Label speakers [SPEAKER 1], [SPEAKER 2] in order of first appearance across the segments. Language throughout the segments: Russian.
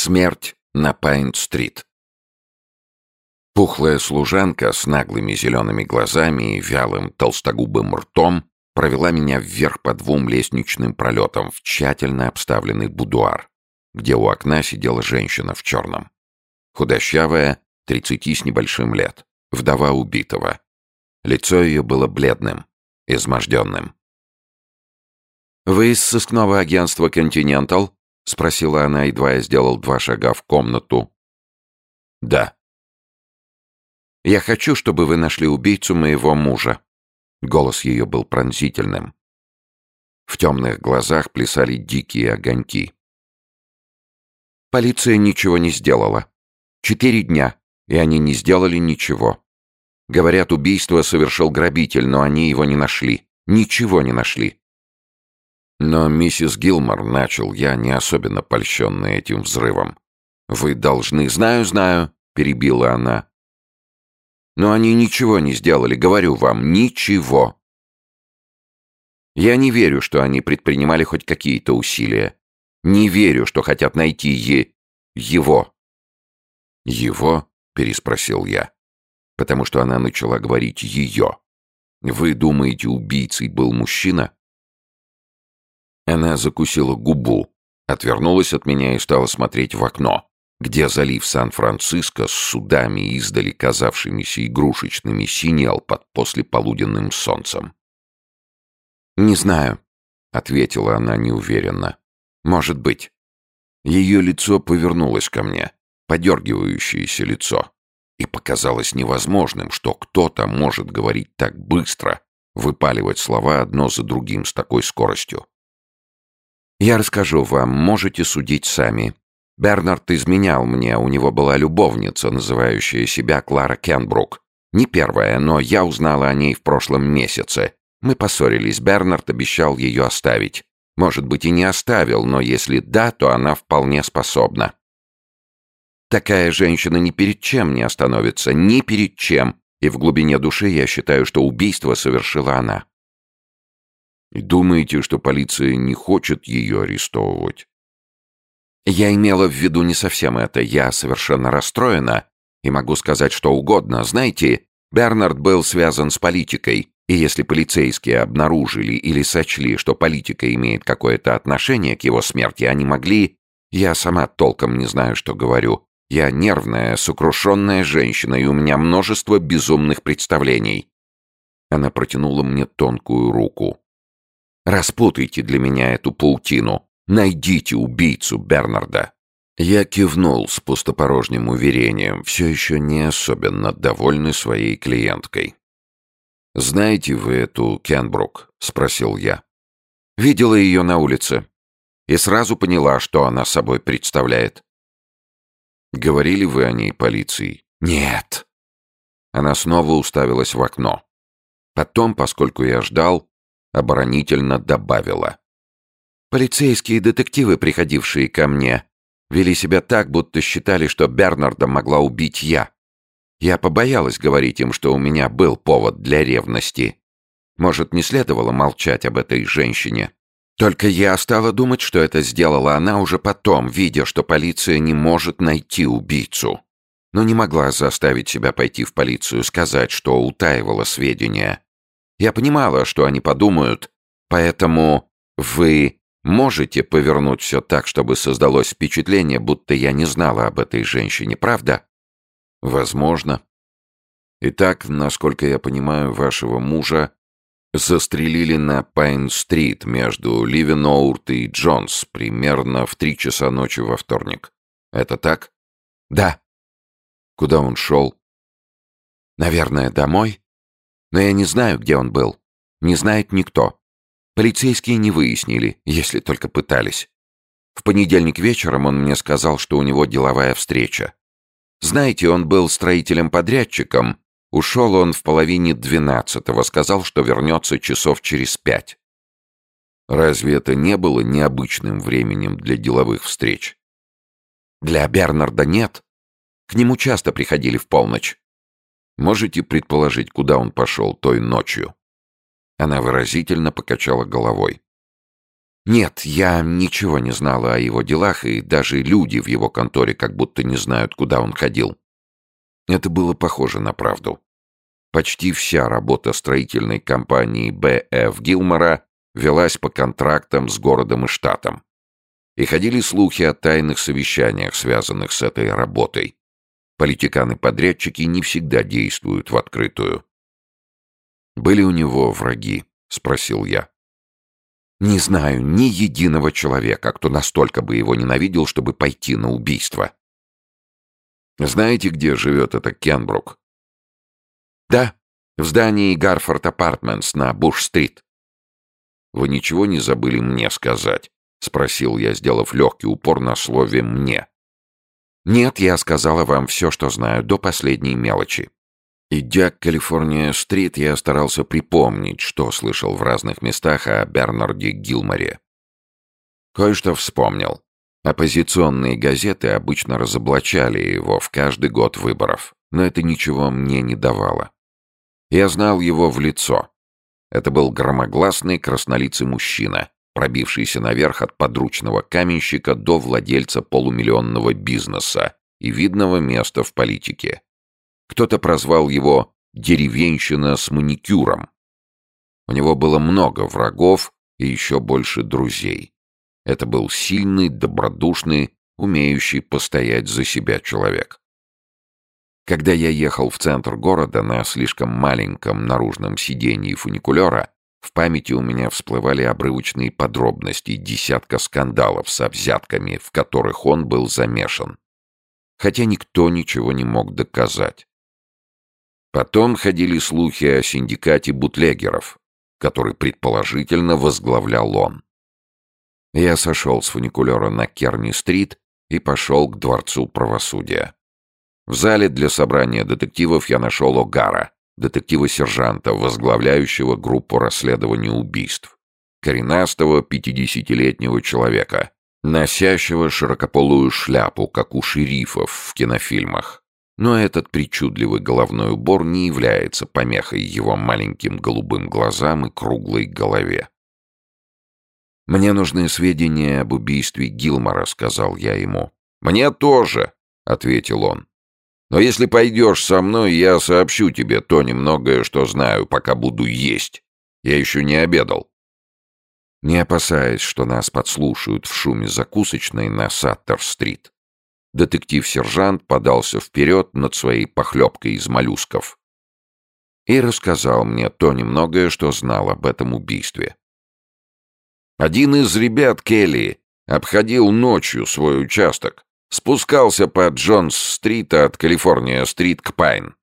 [SPEAKER 1] Смерть на Пайн-стрит. Пухлая служанка с наглыми зелеными глазами и вялым толстогубым ртом провела меня вверх по двум лестничным пролетам в тщательно обставленный будуар, где у окна сидела женщина в черном. Худощавая, тридцати с небольшим лет, вдова убитого. Лицо ее было бледным, изможденным. «Вы из сыскного агентства «Континентал»?» — спросила она, едва я сделал два шага в комнату. «Да». «Я хочу, чтобы вы нашли убийцу моего мужа». Голос ее был пронзительным. В темных глазах плясали дикие огоньки. Полиция ничего не сделала. Четыре дня, и они не сделали ничего. Говорят, убийство совершил грабитель, но они его не нашли. Ничего не нашли. Но, миссис Гилмор, начал я, не особенно польщенный этим взрывом. «Вы должны...» «Знаю, знаю», — перебила она. «Но они ничего не сделали, говорю вам, ничего. Я не верю, что они предпринимали хоть какие-то усилия. Не верю, что хотят найти е... его». «Его?» — переспросил я, потому что она начала говорить «ее». «Вы думаете, убийцей был мужчина?» Она закусила губу, отвернулась от меня и стала смотреть в окно, где залив Сан-Франциско с судами, издали казавшимися игрушечными, синел под послеполуденным солнцем. «Не знаю», — ответила она неуверенно. «Может быть». Ее лицо повернулось ко мне, подергивающееся лицо, и показалось невозможным, что кто-то может говорить так быстро, выпаливать слова одно за другим с такой скоростью. Я расскажу вам, можете судить сами. Бернард изменял мне, у него была любовница, называющая себя Клара Кенбрук. Не первая, но я узнала о ней в прошлом месяце. Мы поссорились, Бернард обещал ее оставить. Может быть, и не оставил, но если да, то она вполне способна. Такая женщина ни перед чем не остановится, ни перед чем, и в глубине души я считаю, что убийство совершила она. И думаете, что полиция не хочет ее арестовывать? Я имела в виду не совсем это. Я совершенно расстроена и могу сказать что угодно. Знаете, Бернард был связан с политикой, и если полицейские обнаружили или сочли, что политика имеет какое-то отношение к его смерти, они могли... Я сама толком не знаю, что говорю. Я нервная, сокрушенная женщина, и у меня множество безумных представлений. Она протянула мне тонкую руку. Распутайте для меня эту паутину. Найдите убийцу Бернарда». Я кивнул с пустопорожним уверением, все еще не особенно довольный своей клиенткой. «Знаете вы эту Кенбрук?» — спросил я. «Видела ее на улице. И сразу поняла, что она собой представляет». «Говорили вы о ней полиции?» «Нет». Она снова уставилась в окно. Потом, поскольку я ждал, оборонительно добавила. Полицейские детективы, приходившие ко мне, вели себя так, будто считали, что Бернарда могла убить я. Я побоялась говорить им, что у меня был повод для ревности. Может, не следовало молчать об этой женщине. Только я стала думать, что это сделала она уже потом, видя, что полиция не может найти убийцу. Но не могла заставить себя пойти в полицию, сказать, что утаивала сведения. Я понимала, что они подумают, поэтому вы можете повернуть все так, чтобы создалось впечатление, будто я не знала об этой женщине, правда? Возможно. Итак, насколько я понимаю, вашего мужа застрелили на Пайн-стрит между Ливеноурт и Джонс примерно в три часа ночи во вторник. Это так? Да. Куда он шел? Наверное, домой? Но я не знаю, где он был. Не знает никто. Полицейские не выяснили, если только пытались. В понедельник вечером он мне сказал, что у него деловая встреча. Знаете, он был строителем-подрядчиком. Ушел он в половине двенадцатого, сказал, что вернется часов через пять. Разве это не было необычным временем для деловых встреч? Для Бернарда нет. К нему часто приходили в полночь. Можете предположить, куда он пошел той ночью?» Она выразительно покачала головой. Нет, я ничего не знала о его делах, и даже люди в его конторе как будто не знают, куда он ходил. Это было похоже на правду. Почти вся работа строительной компании Б.Ф. Гилмора велась по контрактам с городом и штатом. И ходили слухи о тайных совещаниях, связанных с этой работой. Политиканы-подрядчики не всегда действуют в открытую. «Были у него враги?» — спросил я. «Не знаю ни единого человека, кто настолько бы его ненавидел, чтобы пойти на убийство». «Знаете, где живет это Кенбрук?» «Да, в здании Гарфорд Апартментс на Буш-стрит». «Вы ничего не забыли мне сказать?» — спросил я, сделав легкий упор на слове «мне». «Нет, я сказала вам все, что знаю, до последней мелочи». Идя к Калифорния-стрит, я старался припомнить, что слышал в разных местах о Бернарде Гилморе. Кое-что вспомнил. Оппозиционные газеты обычно разоблачали его в каждый год выборов, но это ничего мне не давало. Я знал его в лицо. Это был громогласный краснолицый мужчина, пробившийся наверх от подручного каменщика до владельца полумиллионного бизнеса и видного места в политике. Кто-то прозвал его «деревенщина с маникюром». У него было много врагов и еще больше друзей. Это был сильный, добродушный, умеющий постоять за себя человек. Когда я ехал в центр города на слишком маленьком наружном сиденье фуникулера, в памяти у меня всплывали обрывочные подробности десятка скандалов с взятками, в которых он был замешан. Хотя никто ничего не мог доказать. Потом ходили слухи о синдикате бутлегеров, который предположительно возглавлял он. Я сошел с фуникулера на Керни-стрит и пошел к Дворцу правосудия. В зале для собрания детективов я нашел Огара, детектива-сержанта, возглавляющего группу расследования убийств. Коренастого пятидесятилетнего человека, носящего широкополую шляпу, как у шерифов в кинофильмах. Но этот причудливый головной убор не является помехой его маленьким голубым глазам и круглой голове. «Мне нужны сведения об убийстве Гилмора», — сказал я ему. «Мне тоже», — ответил он. Но если пойдешь со мной, я сообщу тебе то немногое, что знаю, пока буду есть. Я еще не обедал. Не опасаясь, что нас подслушают в шуме закусочной на Саттер-стрит, детектив-сержант подался вперед над своей похлебкой из моллюсков и рассказал мне то немногое, что знал об этом убийстве. Один из ребят Келли обходил ночью свой участок Спускался по Джонс-стрит от Калифорния-стрит к Пайн.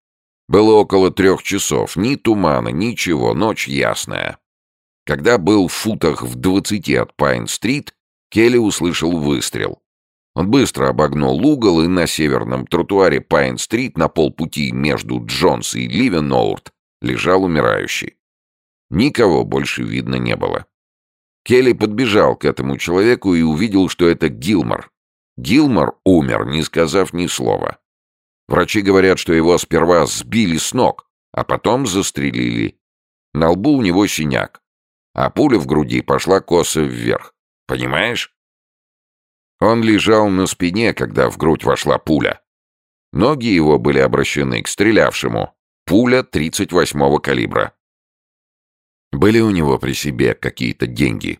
[SPEAKER 1] Было около трех часов, ни тумана, ничего, ночь ясная. Когда был в футах в двадцати от Пайн-стрит, Келли услышал выстрел. Он быстро обогнул угол, и на северном тротуаре Пайн-стрит на полпути между Джонс и Ливеноурт лежал умирающий. Никого больше видно не было. Келли подбежал к этому человеку и увидел, что это Гилмор, Гилмор умер, не сказав ни слова. Врачи говорят, что его сперва сбили с ног, а потом застрелили. На лбу у него синяк, а пуля в груди пошла косо вверх. Понимаешь? Он лежал на спине, когда в грудь вошла пуля. Ноги его были обращены к стрелявшему. Пуля 38-го калибра. Были у него при себе какие-то деньги.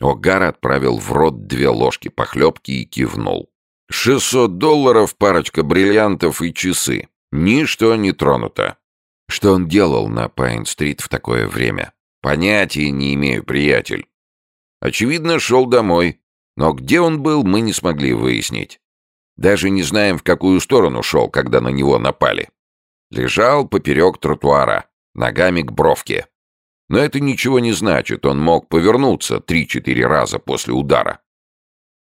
[SPEAKER 1] Огар отправил в рот две ложки похлебки и кивнул. «Шестьсот долларов, парочка бриллиантов и часы. Ничто не тронуто». Что он делал на Пайн-стрит в такое время? Понятия не имею, приятель. Очевидно, шел домой. Но где он был, мы не смогли выяснить. Даже не знаем, в какую сторону шел, когда на него напали. Лежал поперек тротуара, ногами к бровке. Но это ничего не значит, он мог повернуться три-четыре раза после удара.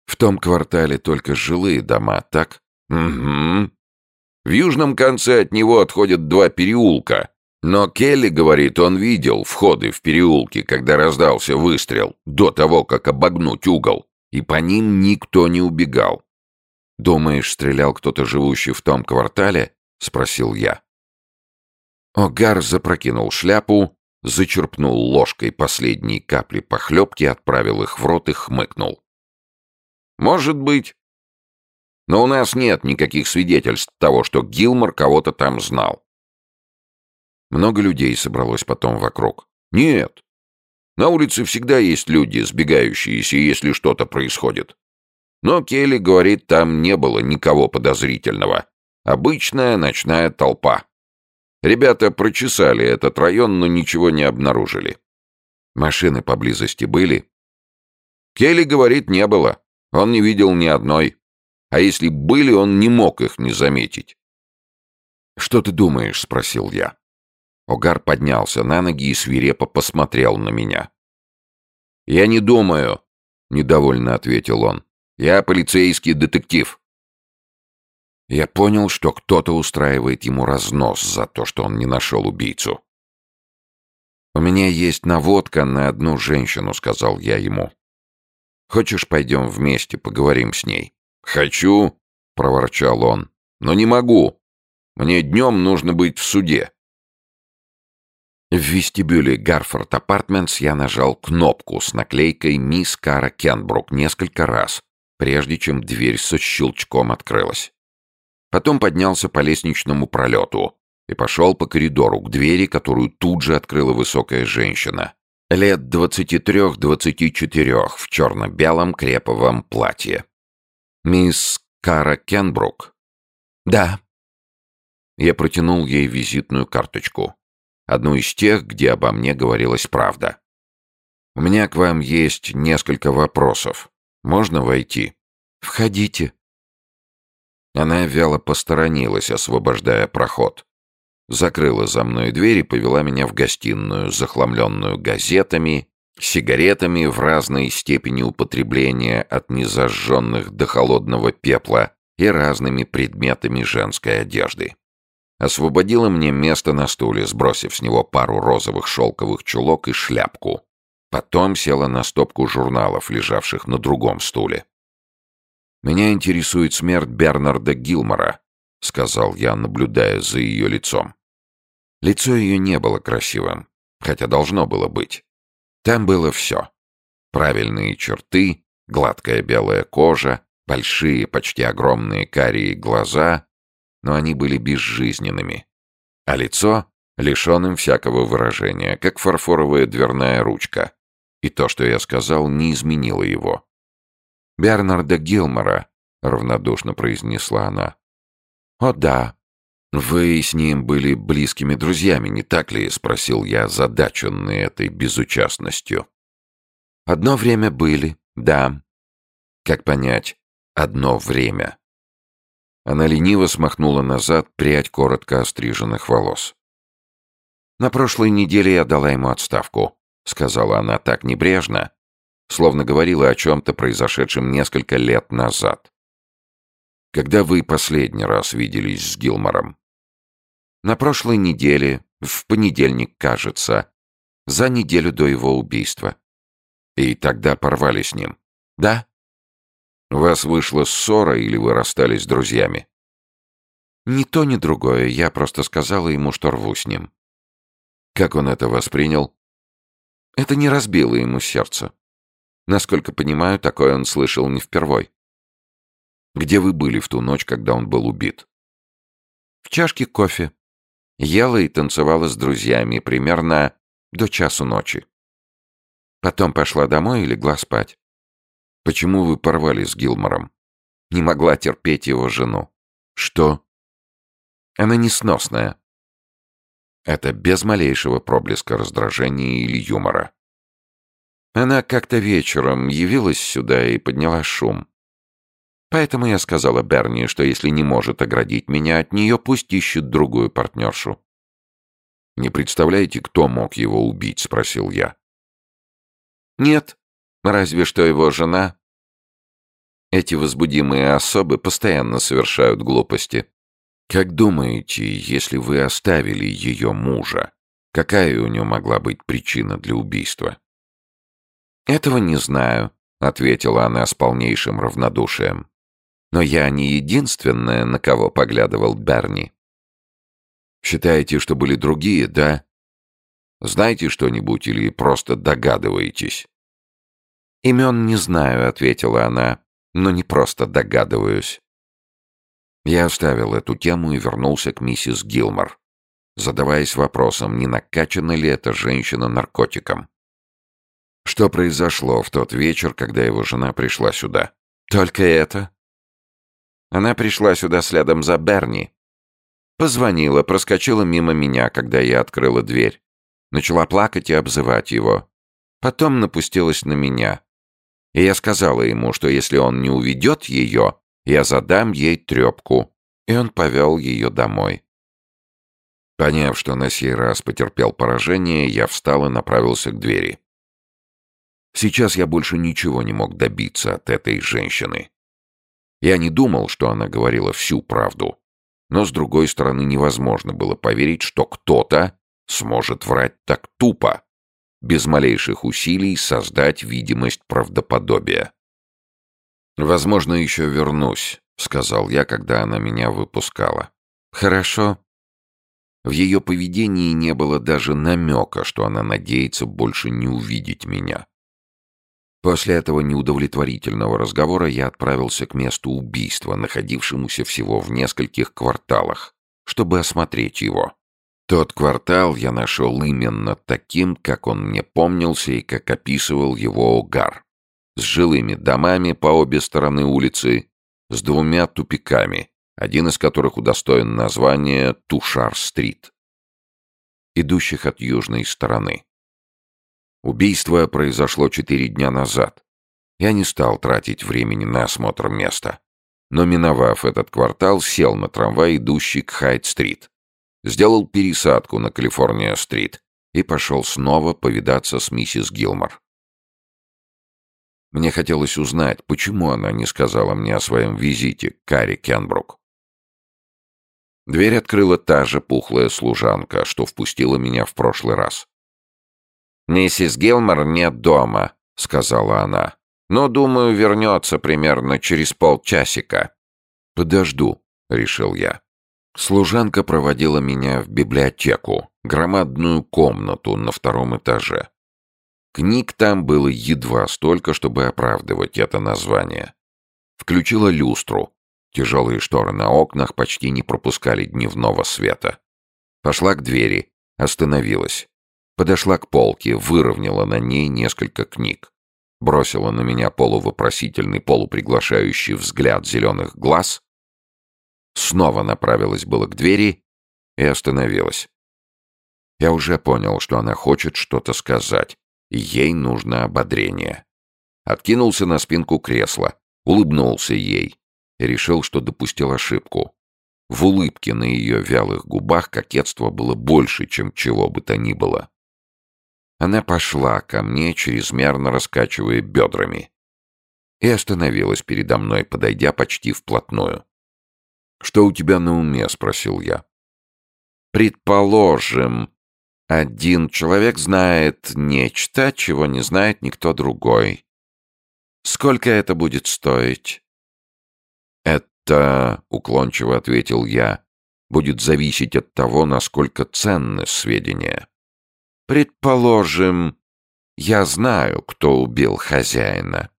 [SPEAKER 1] В том квартале только жилые дома, так? Угу. В южном конце от него отходят два переулка. Но Келли говорит, он видел входы в переулки, когда раздался выстрел, до того, как обогнуть угол, и по ним никто не убегал. «Думаешь, стрелял кто-то, живущий в том квартале?» — спросил я. Огар запрокинул шляпу зачерпнул ложкой последние капли похлебки, отправил их в рот и хмыкнул. «Может быть. Но у нас нет никаких свидетельств того, что Гилмор кого-то там знал». Много людей собралось потом вокруг. «Нет. На улице всегда есть люди, сбегающиеся, если что-то происходит. Но Келли говорит, там не было никого подозрительного. Обычная ночная толпа. Ребята прочесали этот район, но ничего не обнаружили. Машины поблизости были? Келли говорит, не было. Он не видел ни одной. А если были, он не мог их не заметить. «Что ты думаешь?» — спросил я. Огар поднялся на ноги и свирепо посмотрел на меня. «Я не думаю», — недовольно ответил он. «Я полицейский детектив». Я понял, что кто-то устраивает ему разнос за то, что он не нашел убийцу. «У меня есть наводка на одну женщину», — сказал я ему. «Хочешь, пойдем вместе, поговорим с ней?» «Хочу», — проворчал он, — «но не могу. Мне днем нужно быть в суде». В вестибюле Гарфорд Апартментс я нажал кнопку с наклейкой «Мисс Кара Кенбрук» несколько раз, прежде чем дверь со щелчком открылась. Потом поднялся по лестничному пролету и пошел по коридору к двери, которую тут же открыла высокая женщина. Лет двадцати трех-двадцати четырех в черно-белом креповом платье. «Мисс Кара Кенбрук?» «Да». Я протянул ей визитную карточку одну из тех, где обо мне говорилась правда. «У меня к вам есть несколько вопросов. Можно войти?» «Входите». Она вяло посторонилась, освобождая проход. Закрыла за мной дверь и повела меня в гостиную, захламленную газетами, сигаретами в разной степени употребления от незажженных до холодного пепла и разными предметами женской одежды освободила мне место на стуле, сбросив с него пару розовых шелковых чулок и шляпку. Потом села на стопку журналов, лежавших на другом стуле. «Меня интересует смерть Бернарда Гилмора», — сказал я, наблюдая за ее лицом. Лицо ее не было красивым, хотя должно было быть. Там было все. Правильные черты, гладкая белая кожа, большие, почти огромные карие глаза но они были безжизненными. А лицо — лишенным всякого выражения, как фарфоровая дверная ручка. И то, что я сказал, не изменило его. «Бернарда Гилмора», — равнодушно произнесла она. «О да. Вы с ним были близкими друзьями, не так ли?» — спросил я, задаченный этой безучастностью. «Одно время были, да». «Как понять, одно время?» Она лениво смахнула назад прядь коротко остриженных волос. «На прошлой неделе я дала ему отставку», — сказала она так небрежно, словно говорила о чем-то произошедшем несколько лет назад. «Когда вы последний раз виделись с Гилмором?» «На прошлой неделе, в понедельник, кажется, за неделю до его убийства». «И тогда порвали с ним?» «Да», у вас вышла ссора или вы расстались с друзьями? Ни то, ни другое. Я просто сказала ему, что рву с ним. Как он это воспринял? Это не разбило ему сердце. Насколько понимаю, такое он слышал не впервой. Где вы были в ту ночь, когда он был убит? В чашке кофе. Ела и танцевала с друзьями примерно до часу ночи. Потом пошла домой и легла спать. Почему вы порвали с Гилмором? Не могла терпеть его жену. Что? Она несносная. Это без малейшего проблеска раздражения или юмора. Она как-то вечером явилась сюда и подняла шум. Поэтому я сказала Берни, что если не может оградить меня от нее, пусть ищет другую партнершу. «Не представляете, кто мог его убить?» — спросил я. «Нет, Разве что его жена. Эти возбудимые особы постоянно совершают глупости. Как думаете, если вы оставили ее мужа, какая у него могла быть причина для убийства? Этого не знаю, ответила она с полнейшим равнодушием. Но я не единственная, на кого поглядывал Берни. Считаете, что были другие, да? Знаете что-нибудь или просто догадываетесь?»
[SPEAKER 2] «Имен не знаю», — ответила она, — «но не просто догадываюсь».
[SPEAKER 1] Я оставил эту тему и вернулся к миссис Гилмор, задаваясь вопросом, не накачана ли эта женщина наркотиком. Что произошло в тот вечер, когда его жена пришла сюда?
[SPEAKER 2] Только это. Она пришла сюда следом за Берни. Позвонила, проскочила мимо меня, когда я открыла дверь. Начала плакать и обзывать его. Потом напустилась на меня. И я сказала ему, что если он не уведет ее, я задам ей трепку. И он повел ее домой.
[SPEAKER 1] Поняв, что на сей раз потерпел поражение, я встал и направился к двери. Сейчас я больше ничего не мог добиться от этой женщины. Я не думал, что она говорила всю правду. Но, с другой стороны, невозможно было поверить, что кто-то сможет врать так тупо, без малейших усилий создать видимость правдоподобия. «Возможно, еще вернусь», — сказал я, когда она меня выпускала.
[SPEAKER 2] «Хорошо».
[SPEAKER 1] В ее поведении не было даже намека, что она надеется больше не увидеть меня. После этого неудовлетворительного разговора я отправился к месту убийства, находившемуся всего в нескольких кварталах, чтобы осмотреть его. Тот квартал я нашел именно таким, как он мне помнился и как описывал его Огар. С жилыми домами по обе стороны улицы, с двумя тупиками, один из которых удостоен названия Тушар-стрит, идущих от южной стороны. Убийство произошло четыре дня назад. Я не стал тратить времени на осмотр места. Но, миновав этот квартал, сел на трамвай, идущий к Хайт-стрит. Сделал пересадку на Калифорния-стрит и пошел снова повидаться с миссис Гилмор. Мне хотелось узнать, почему она не сказала мне о своем визите к Карри Кенбрук. Дверь открыла та же пухлая служанка, что впустила меня в прошлый раз.
[SPEAKER 2] «Миссис Гилмор нет дома», — сказала она. «Но, думаю, вернется примерно через полчасика».
[SPEAKER 1] «Подожду», — решил я. Служанка проводила меня в библиотеку, громадную комнату на втором этаже. Книг там было едва столько, чтобы оправдывать это название. Включила люстру. Тяжелые шторы на окнах почти не пропускали дневного света. Пошла к двери, остановилась. Подошла к полке, выровняла на ней несколько книг. Бросила на меня полувопросительный, полуприглашающий взгляд зеленых глаз. Снова направилась было к двери и остановилась. Я уже понял, что она хочет что-то сказать, ей нужно ободрение. Откинулся на спинку кресла, улыбнулся ей и решил, что допустил ошибку. В улыбке на ее вялых губах кокетство было больше, чем чего бы то ни было. Она пошла ко мне, чрезмерно раскачивая бедрами. И остановилась передо мной, подойдя почти вплотную. «Что у тебя на уме?» — спросил я.
[SPEAKER 2] «Предположим, один человек знает нечто, чего не знает никто другой. Сколько это будет стоить?»
[SPEAKER 1] «Это, — уклончиво ответил я, — будет зависеть от того, насколько ценны сведения.
[SPEAKER 2] Предположим, я знаю, кто убил хозяина.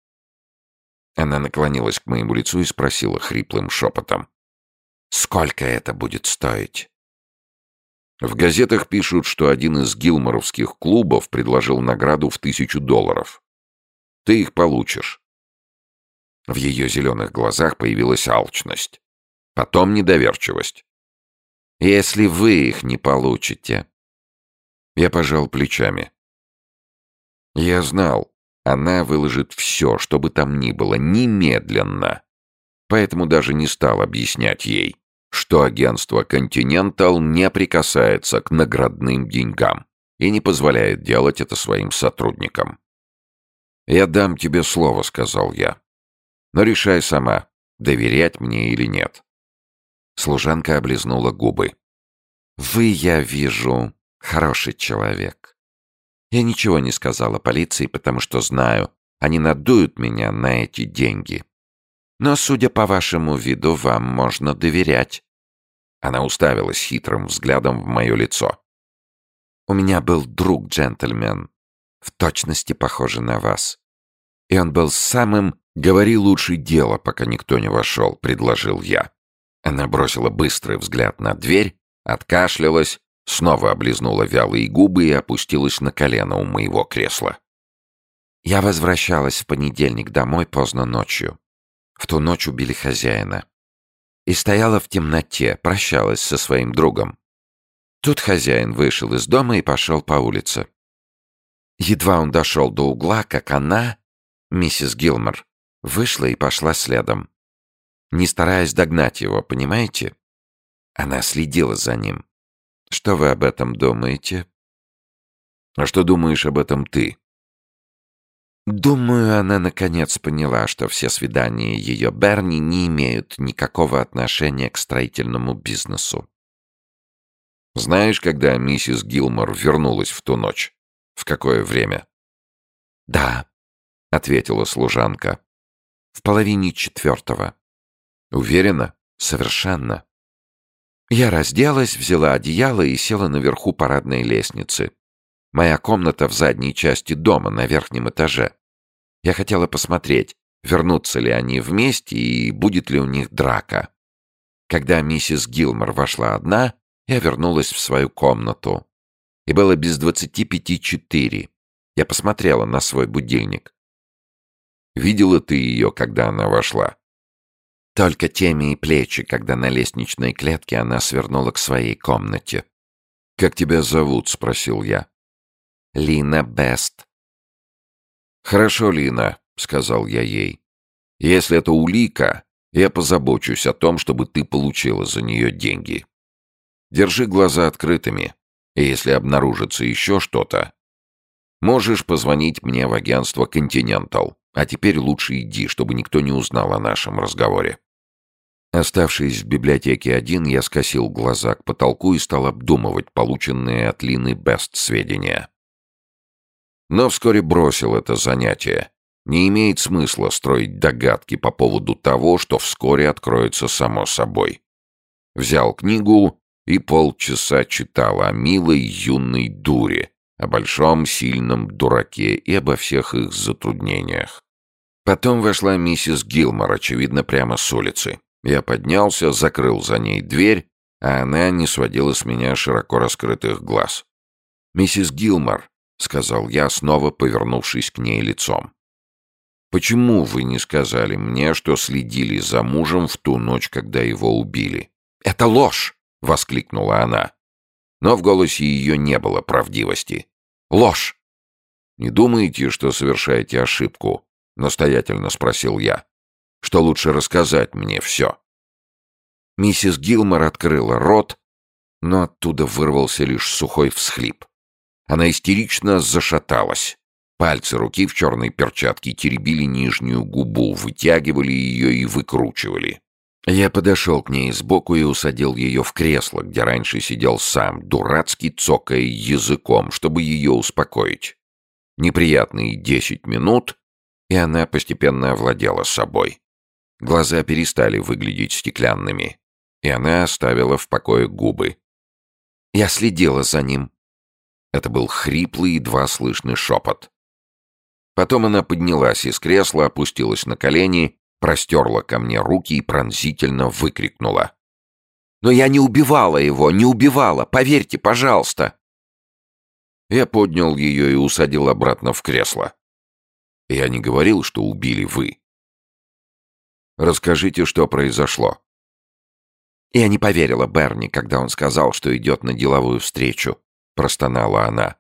[SPEAKER 1] Она наклонилась к моему лицу и спросила хриплым шепотом.
[SPEAKER 2] «Сколько это будет стоить?»
[SPEAKER 1] В газетах пишут, что один из гилморовских клубов предложил награду в тысячу долларов. Ты их получишь. В ее зеленых глазах появилась алчность. Потом недоверчивость.
[SPEAKER 2] «Если вы их не получите,
[SPEAKER 1] я пожал плечами. Я знал, она выложит все, что бы там ни было, немедленно. Поэтому даже не стал объяснять ей, что агентство «Континентал» не прикасается к наградным деньгам и не позволяет делать это своим сотрудникам. «Я дам тебе слово», — сказал я. «Но решай сама, доверять мне или нет». Служанка облизнула губы.
[SPEAKER 2] «Вы, я вижу, Хороший человек. Я ничего не сказала полиции, потому что знаю, они надуют меня на эти деньги. Но, судя по вашему виду, вам можно доверять.
[SPEAKER 1] Она уставилась хитрым взглядом в мое лицо.
[SPEAKER 2] У меня был друг-джентльмен, в точности похожий на вас. И он был самым «Говори лучше дело, пока никто не вошел», — предложил я. Она бросила быстрый взгляд на дверь, откашлялась, снова облизнула вялые губы и опустилась на колено у моего кресла. Я возвращалась в понедельник домой поздно ночью. В ту ночь убили хозяина. И стояла в темноте, прощалась со своим другом. Тут хозяин вышел из дома и пошел по улице. Едва он дошел до угла, как она, миссис Гилмор, вышла и пошла следом. Не стараясь догнать его, понимаете? Она следила за ним. Что вы об этом думаете?
[SPEAKER 1] А что думаешь об этом ты?
[SPEAKER 2] Думаю, она наконец поняла, что все свидания ее Берни не имеют никакого отношения к строительному бизнесу.
[SPEAKER 1] Знаешь, когда миссис Гилмор вернулась в ту ночь? В какое время?
[SPEAKER 2] Да, ответила служанка. В половине четвертого.
[SPEAKER 1] Уверена?
[SPEAKER 2] Совершенно. Я разделась, взяла одеяло и села наверху парадной лестницы. Моя комната в задней части дома, на верхнем этаже. Я хотела посмотреть, вернутся ли они вместе и будет ли у них драка. Когда миссис Гилмор вошла одна, я вернулась в свою комнату. И было без двадцати пяти четыре. Я посмотрела на свой будильник.
[SPEAKER 1] Видела ты ее, когда она вошла?
[SPEAKER 2] Только теми и плечи, когда на лестничной клетке она свернула к своей комнате.
[SPEAKER 1] «Как тебя зовут?» — спросил я.
[SPEAKER 2] «Лина Бест».
[SPEAKER 1] «Хорошо, Лина», — сказал я ей. «Если это улика, я позабочусь о том, чтобы ты получила за нее деньги. Держи глаза открытыми, и если обнаружится еще что-то, можешь позвонить мне в агентство «Континентал». А теперь лучше иди, чтобы никто не узнал о нашем разговоре. Оставшись в библиотеке один, я скосил глаза к потолку и стал обдумывать полученные от Лины Бест сведения. Но вскоре бросил это занятие. Не имеет смысла строить догадки по поводу того, что вскоре откроется само собой. Взял книгу и полчаса читал о милой юной дуре, о большом сильном дураке и обо всех их затруднениях. Потом вошла миссис Гилмор, очевидно, прямо с улицы. Я поднялся, закрыл за ней дверь, а она не сводила с меня широко раскрытых глаз. «Миссис Гилмор», — сказал я, снова повернувшись к ней лицом. «Почему вы не сказали мне, что следили за мужем в ту ночь, когда его убили?» «Это ложь!» — воскликнула она. Но в голосе ее не было правдивости. «Ложь!» «Не думаете, что совершаете ошибку?» — настоятельно спросил я. «Что лучше рассказать мне все?» Миссис Гилмор открыла рот, но оттуда вырвался лишь сухой всхлип. Она истерично зашаталась. Пальцы руки в черной перчатке теребили нижнюю губу, вытягивали ее и выкручивали. Я подошел к ней сбоку и усадил ее в кресло, где раньше сидел сам, дурацкий цокая языком, чтобы ее успокоить. Неприятные десять минут, и она постепенно овладела собой. Глаза перестали выглядеть стеклянными, и она оставила в покое губы. Я следила за ним. Это был хриплый, едва слышный шепот. Потом она поднялась из кресла, опустилась на колени простерла ко мне руки и пронзительно выкрикнула. «Но я не убивала его, не убивала! Поверьте, пожалуйста!» Я поднял ее и усадил обратно в кресло. Я не говорил, что убили вы. Расскажите, что произошло. Я не поверила Берни, когда он сказал, что идет на деловую встречу, простонала она.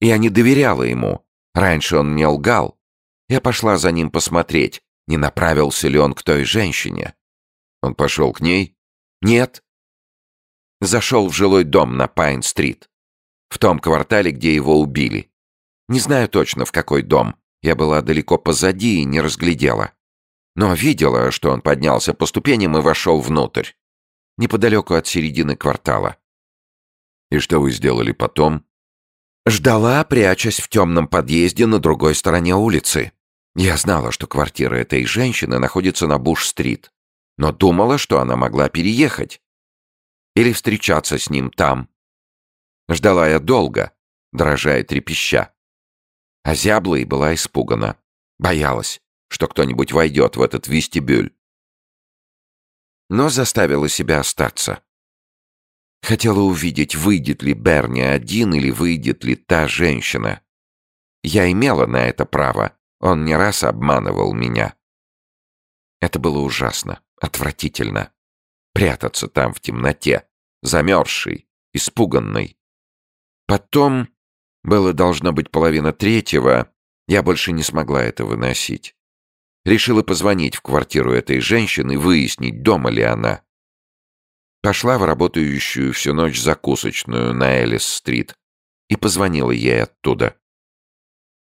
[SPEAKER 1] Я не доверяла ему. Раньше он мне лгал. Я пошла за ним посмотреть, не направился ли он к той женщине. Он пошел к ней? Нет. Зашел в жилой дом на Пайн-стрит. В том квартале, где его убили. Не знаю точно, в какой дом. Я была далеко позади и не разглядела. Но видела, что он поднялся по ступеням и вошел внутрь. Неподалеку от середины квартала. И что вы сделали потом? Ждала, прячась в темном подъезде на другой стороне улицы. Я знала, что квартира этой женщины находится на Буш-стрит, но думала, что она могла переехать или встречаться с ним там.
[SPEAKER 2] Ждала я долго, дрожа и трепеща. А зябла и была испугана. Боялась, что кто-нибудь войдет в этот вестибюль. Но заставила себя остаться. Хотела увидеть, выйдет ли Берни один или выйдет ли та женщина. Я имела на это право. Он не раз обманывал меня. Это было ужасно, отвратительно. Прятаться там в темноте, замерзший, испуганный. Потом, было должно быть половина третьего, я больше не смогла это выносить. Решила позвонить в квартиру этой женщины выяснить, дома ли она. Пошла в работающую всю ночь закусочную на Элис-стрит и позвонила ей оттуда.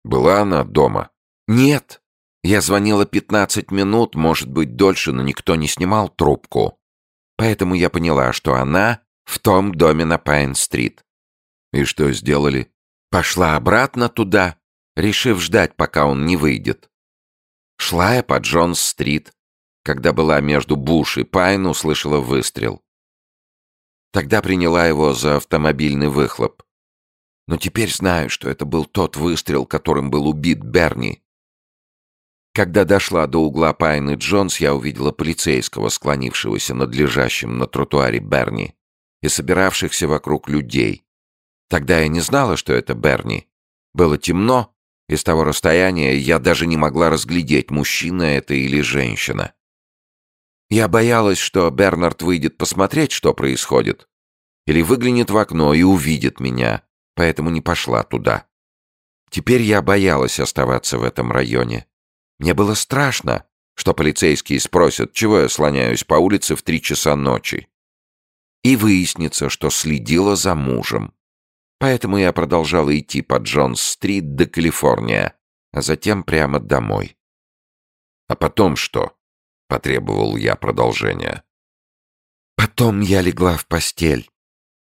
[SPEAKER 2] Была она дома? Нет. Я звонила 15 минут, может быть, дольше, но никто не снимал трубку. Поэтому я поняла, что она в том доме на Пайн-стрит. И что сделали? Пошла обратно туда, решив ждать, пока он не выйдет. Шла я по Джонс-стрит. Когда была между Буш и Пайн, услышала выстрел. Тогда приняла его за автомобильный выхлоп. Но теперь знаю, что это был тот выстрел, которым был убит Берни. Когда дошла до угла Пайн и Джонс, я увидела полицейского, склонившегося над лежащим на тротуаре Берни, и собиравшихся вокруг людей. Тогда я не знала, что это Берни. Было темно, и с того расстояния я даже не могла разглядеть, мужчина это или женщина. Я боялась, что Бернард выйдет посмотреть, что происходит, или выглянет в окно и увидит меня, поэтому не пошла туда. Теперь я боялась оставаться в этом районе. Мне было страшно, что полицейские спросят, чего я слоняюсь по улице в три часа ночи. И выяснится, что следила за мужем. Поэтому я продолжала идти по Джонс-стрит до Калифорния, а затем прямо домой. А потом что? — потребовал я продолжения. Потом я легла в постель.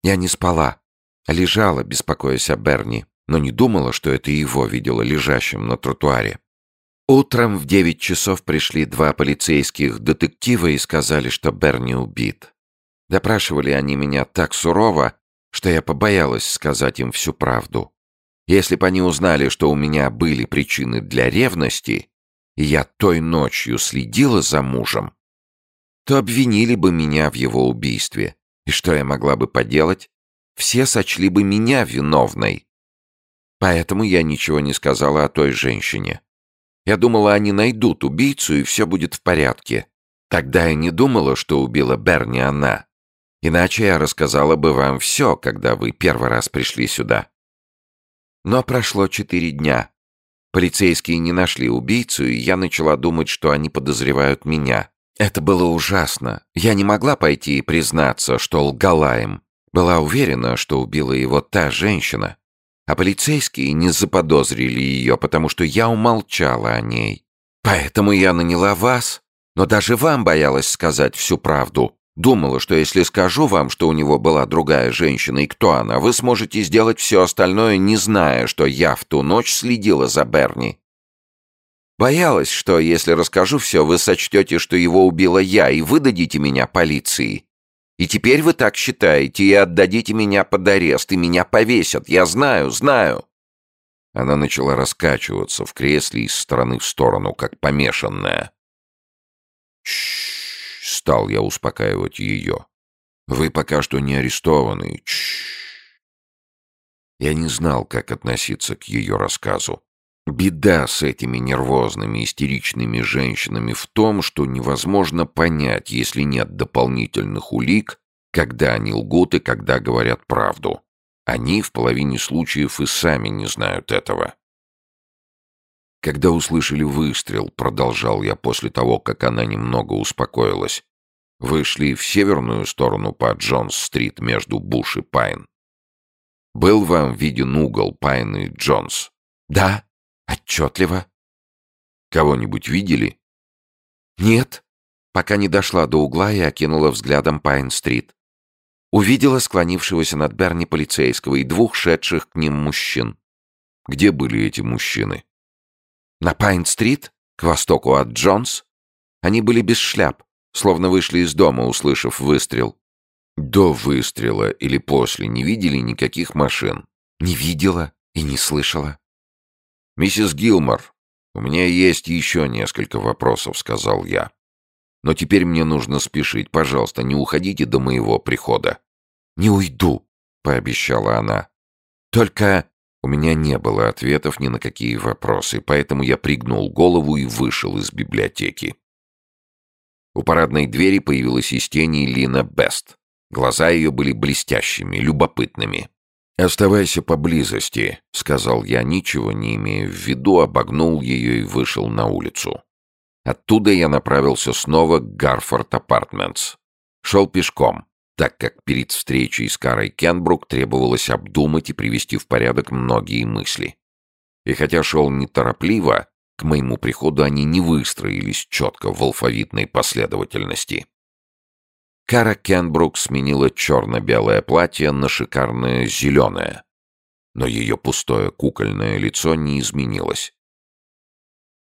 [SPEAKER 2] Я не спала, а лежала, беспокоясь о Берни, но не думала, что это его видела лежащим на тротуаре. Утром в девять часов пришли два полицейских детектива и сказали, что Берни убит. Допрашивали они меня так сурово, что я побоялась сказать им всю правду. Если бы они узнали, что у меня были причины для ревности, и я той ночью следила за мужем, то обвинили бы меня в его убийстве. И что я могла бы поделать? Все сочли бы меня виновной. Поэтому я ничего не сказала о той женщине. Я думала, они найдут убийцу, и все будет в порядке. Тогда я не думала, что убила Берни она. Иначе я рассказала бы вам все, когда вы первый раз пришли сюда. Но прошло четыре дня, Полицейские не нашли убийцу, и я начала думать, что они подозревают меня. Это было ужасно. Я не могла пойти и признаться, что лгала им. Была уверена, что убила его та женщина. А полицейские не заподозрили ее, потому что я умолчала о ней. Поэтому я наняла вас. Но даже вам боялась сказать всю правду. Думала, что если скажу вам, что у него была другая женщина и кто она, вы сможете сделать все остальное, не зная, что я в ту ночь следила за Берни. Боялась, что если расскажу все, вы сочтете, что его убила я, и выдадите меня полиции. И теперь вы так считаете и отдадите меня под арест, и меня повесят. Я знаю, знаю. Она начала раскачиваться в кресле из стороны в сторону, как помешанная. Чш стал я успокаивать ее. «Вы пока что не арестованы. Чш. Я не знал, как относиться к ее рассказу. Беда с этими нервозными, истеричными женщинами в том, что невозможно понять, если нет дополнительных улик, когда они лгут и когда говорят правду. Они в половине случаев и сами не знают этого. Когда услышали выстрел, продолжал я после того, как она немного успокоилась, вы шли в северную сторону по Джонс-стрит между Буш и Пайн. Был вам виден угол Пайн и Джонс? Да, отчетливо. Кого-нибудь видели? Нет. Пока не дошла до угла и окинула взглядом Пайн-стрит. Увидела склонившегося над Берни полицейского и двух шедших к ним мужчин. Где были эти мужчины? На Пайн-стрит, к востоку от Джонс. Они были без шляп, словно вышли из дома, услышав выстрел.
[SPEAKER 1] До выстрела или после не видели никаких машин?
[SPEAKER 2] Не видела и не слышала.
[SPEAKER 1] Миссис Гилмор, у меня есть еще несколько вопросов, сказал я. Но теперь мне нужно спешить. Пожалуйста, не уходите до моего прихода.
[SPEAKER 2] Не уйду, пообещала она. Только у меня не было ответов ни на какие вопросы, поэтому я пригнул голову и вышел из библиотеки. У парадной двери появилась из тени Лина Бест. Глаза ее были блестящими, любопытными. «Оставайся поблизости», — сказал я, ничего не имея в виду, обогнул ее и вышел на улицу. Оттуда я направился снова к Гарфорд Апартментс. Шел пешком, так как перед встречей с Карой Кенбрук требовалось обдумать и привести в порядок многие мысли. И хотя шел неторопливо, к моему приходу они не выстроились четко в алфавитной последовательности. Кара Кенбрук сменила черно-белое платье на шикарное зеленое. Но ее пустое кукольное лицо не изменилось.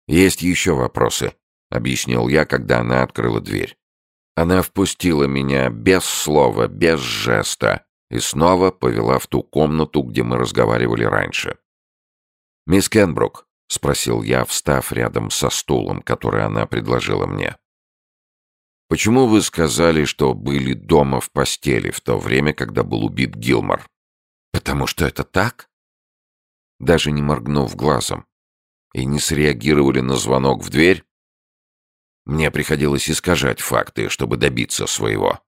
[SPEAKER 2] «Есть еще вопросы», — объяснил я, когда она открыла дверь. Она впустила меня без слова, без жеста и снова повела в ту комнату, где мы разговаривали раньше. «Мисс Кенбрук», — спросил я, встав рядом со стулом, который она предложила мне. Почему вы сказали, что были дома в постели в то время, когда был убит Гилмор? Потому что это так? Даже не моргнув глазом. И не среагировали на звонок в дверь? Мне приходилось искажать факты, чтобы добиться своего.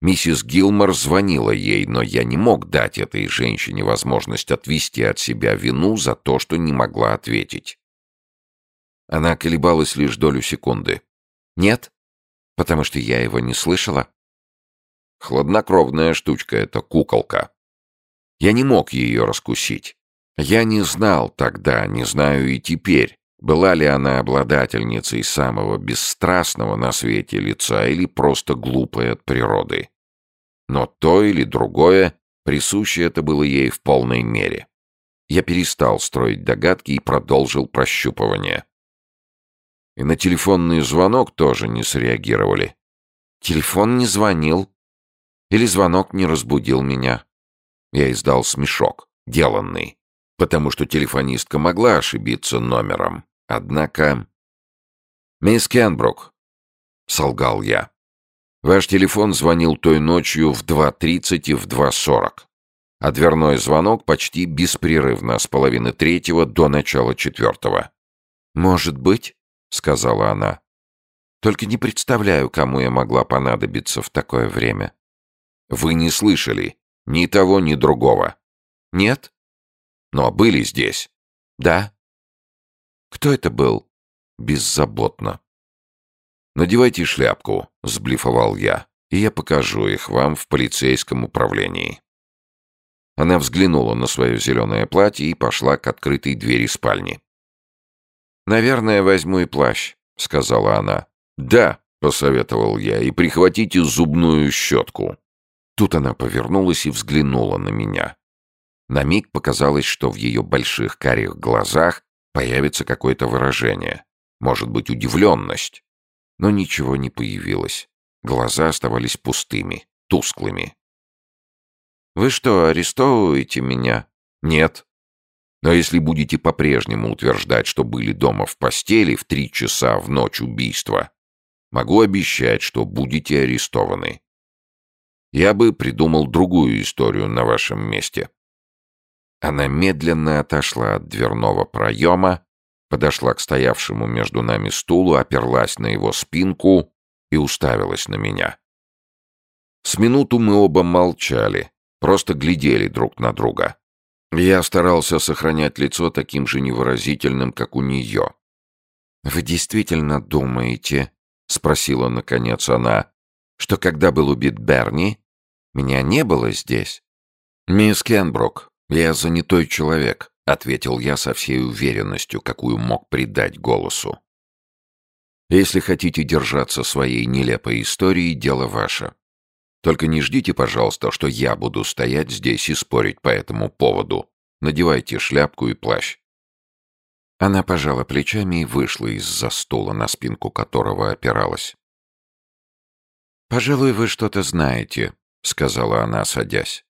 [SPEAKER 2] Миссис Гилмор звонила ей, но я не мог дать этой женщине возможность отвести от себя вину за то, что не могла ответить. Она колебалась лишь долю секунды. «Нет?» Потому что я его не слышала? Хладнокровная штучка эта куколка. Я не мог ее раскусить. Я не знал тогда, не знаю и теперь, была ли она обладательницей самого бесстрастного на свете лица или просто глупой от природы. Но то или другое, присуще это было ей в полной мере. Я перестал строить догадки и продолжил прощупывание. И на телефонный звонок тоже не среагировали. Телефон не звонил. Или звонок не разбудил меня. Я издал смешок, деланный, потому что телефонистка могла ошибиться номером. Однако... «Мисс Кенбрук», — солгал я, — «ваш телефон звонил той ночью в 2.30 и в 2.40, а дверной звонок почти беспрерывно с половины третьего до начала четвертого». «Может быть», сказала она. Только не представляю, кому я могла понадобиться в такое время. Вы не слышали ни того, ни другого. Нет? Но были здесь. Да. Кто это был? Беззаботно. Надевайте шляпку, сблифовал я, и я покажу их вам в полицейском управлении. Она взглянула на свое зеленое платье и пошла к открытой двери спальни. «Наверное, возьму и плащ», — сказала она. «Да», — посоветовал я, — «и прихватите зубную щетку». Тут она повернулась и взглянула на меня. На миг показалось, что в ее больших карих глазах появится какое-то выражение. Может быть, удивленность. Но ничего не появилось. Глаза оставались пустыми, тусклыми. «Вы что, арестовываете меня?» «Нет», но если будете по-прежнему утверждать, что были дома в постели в три часа в ночь убийства, могу обещать, что будете арестованы. Я бы придумал другую историю на вашем месте. Она медленно отошла от дверного проема, подошла к стоявшему между нами стулу, оперлась на его спинку и уставилась на меня. С минуту мы оба молчали, просто глядели друг на друга. Я старался сохранять лицо таким же невыразительным, как у нее. «Вы действительно думаете, — спросила наконец она, — что когда был убит Берни, меня не было здесь?» «Мисс Кенбрук, я занятой человек», — ответил я со всей уверенностью, какую мог придать голосу. «Если хотите держаться своей нелепой истории, дело ваше. Только не ждите, пожалуйста, что я буду стоять здесь и спорить по этому поводу. Надевайте шляпку и плащ». Она пожала плечами и вышла из-за стула, на спинку которого опиралась. «Пожалуй, вы что-то знаете», сказала она, садясь.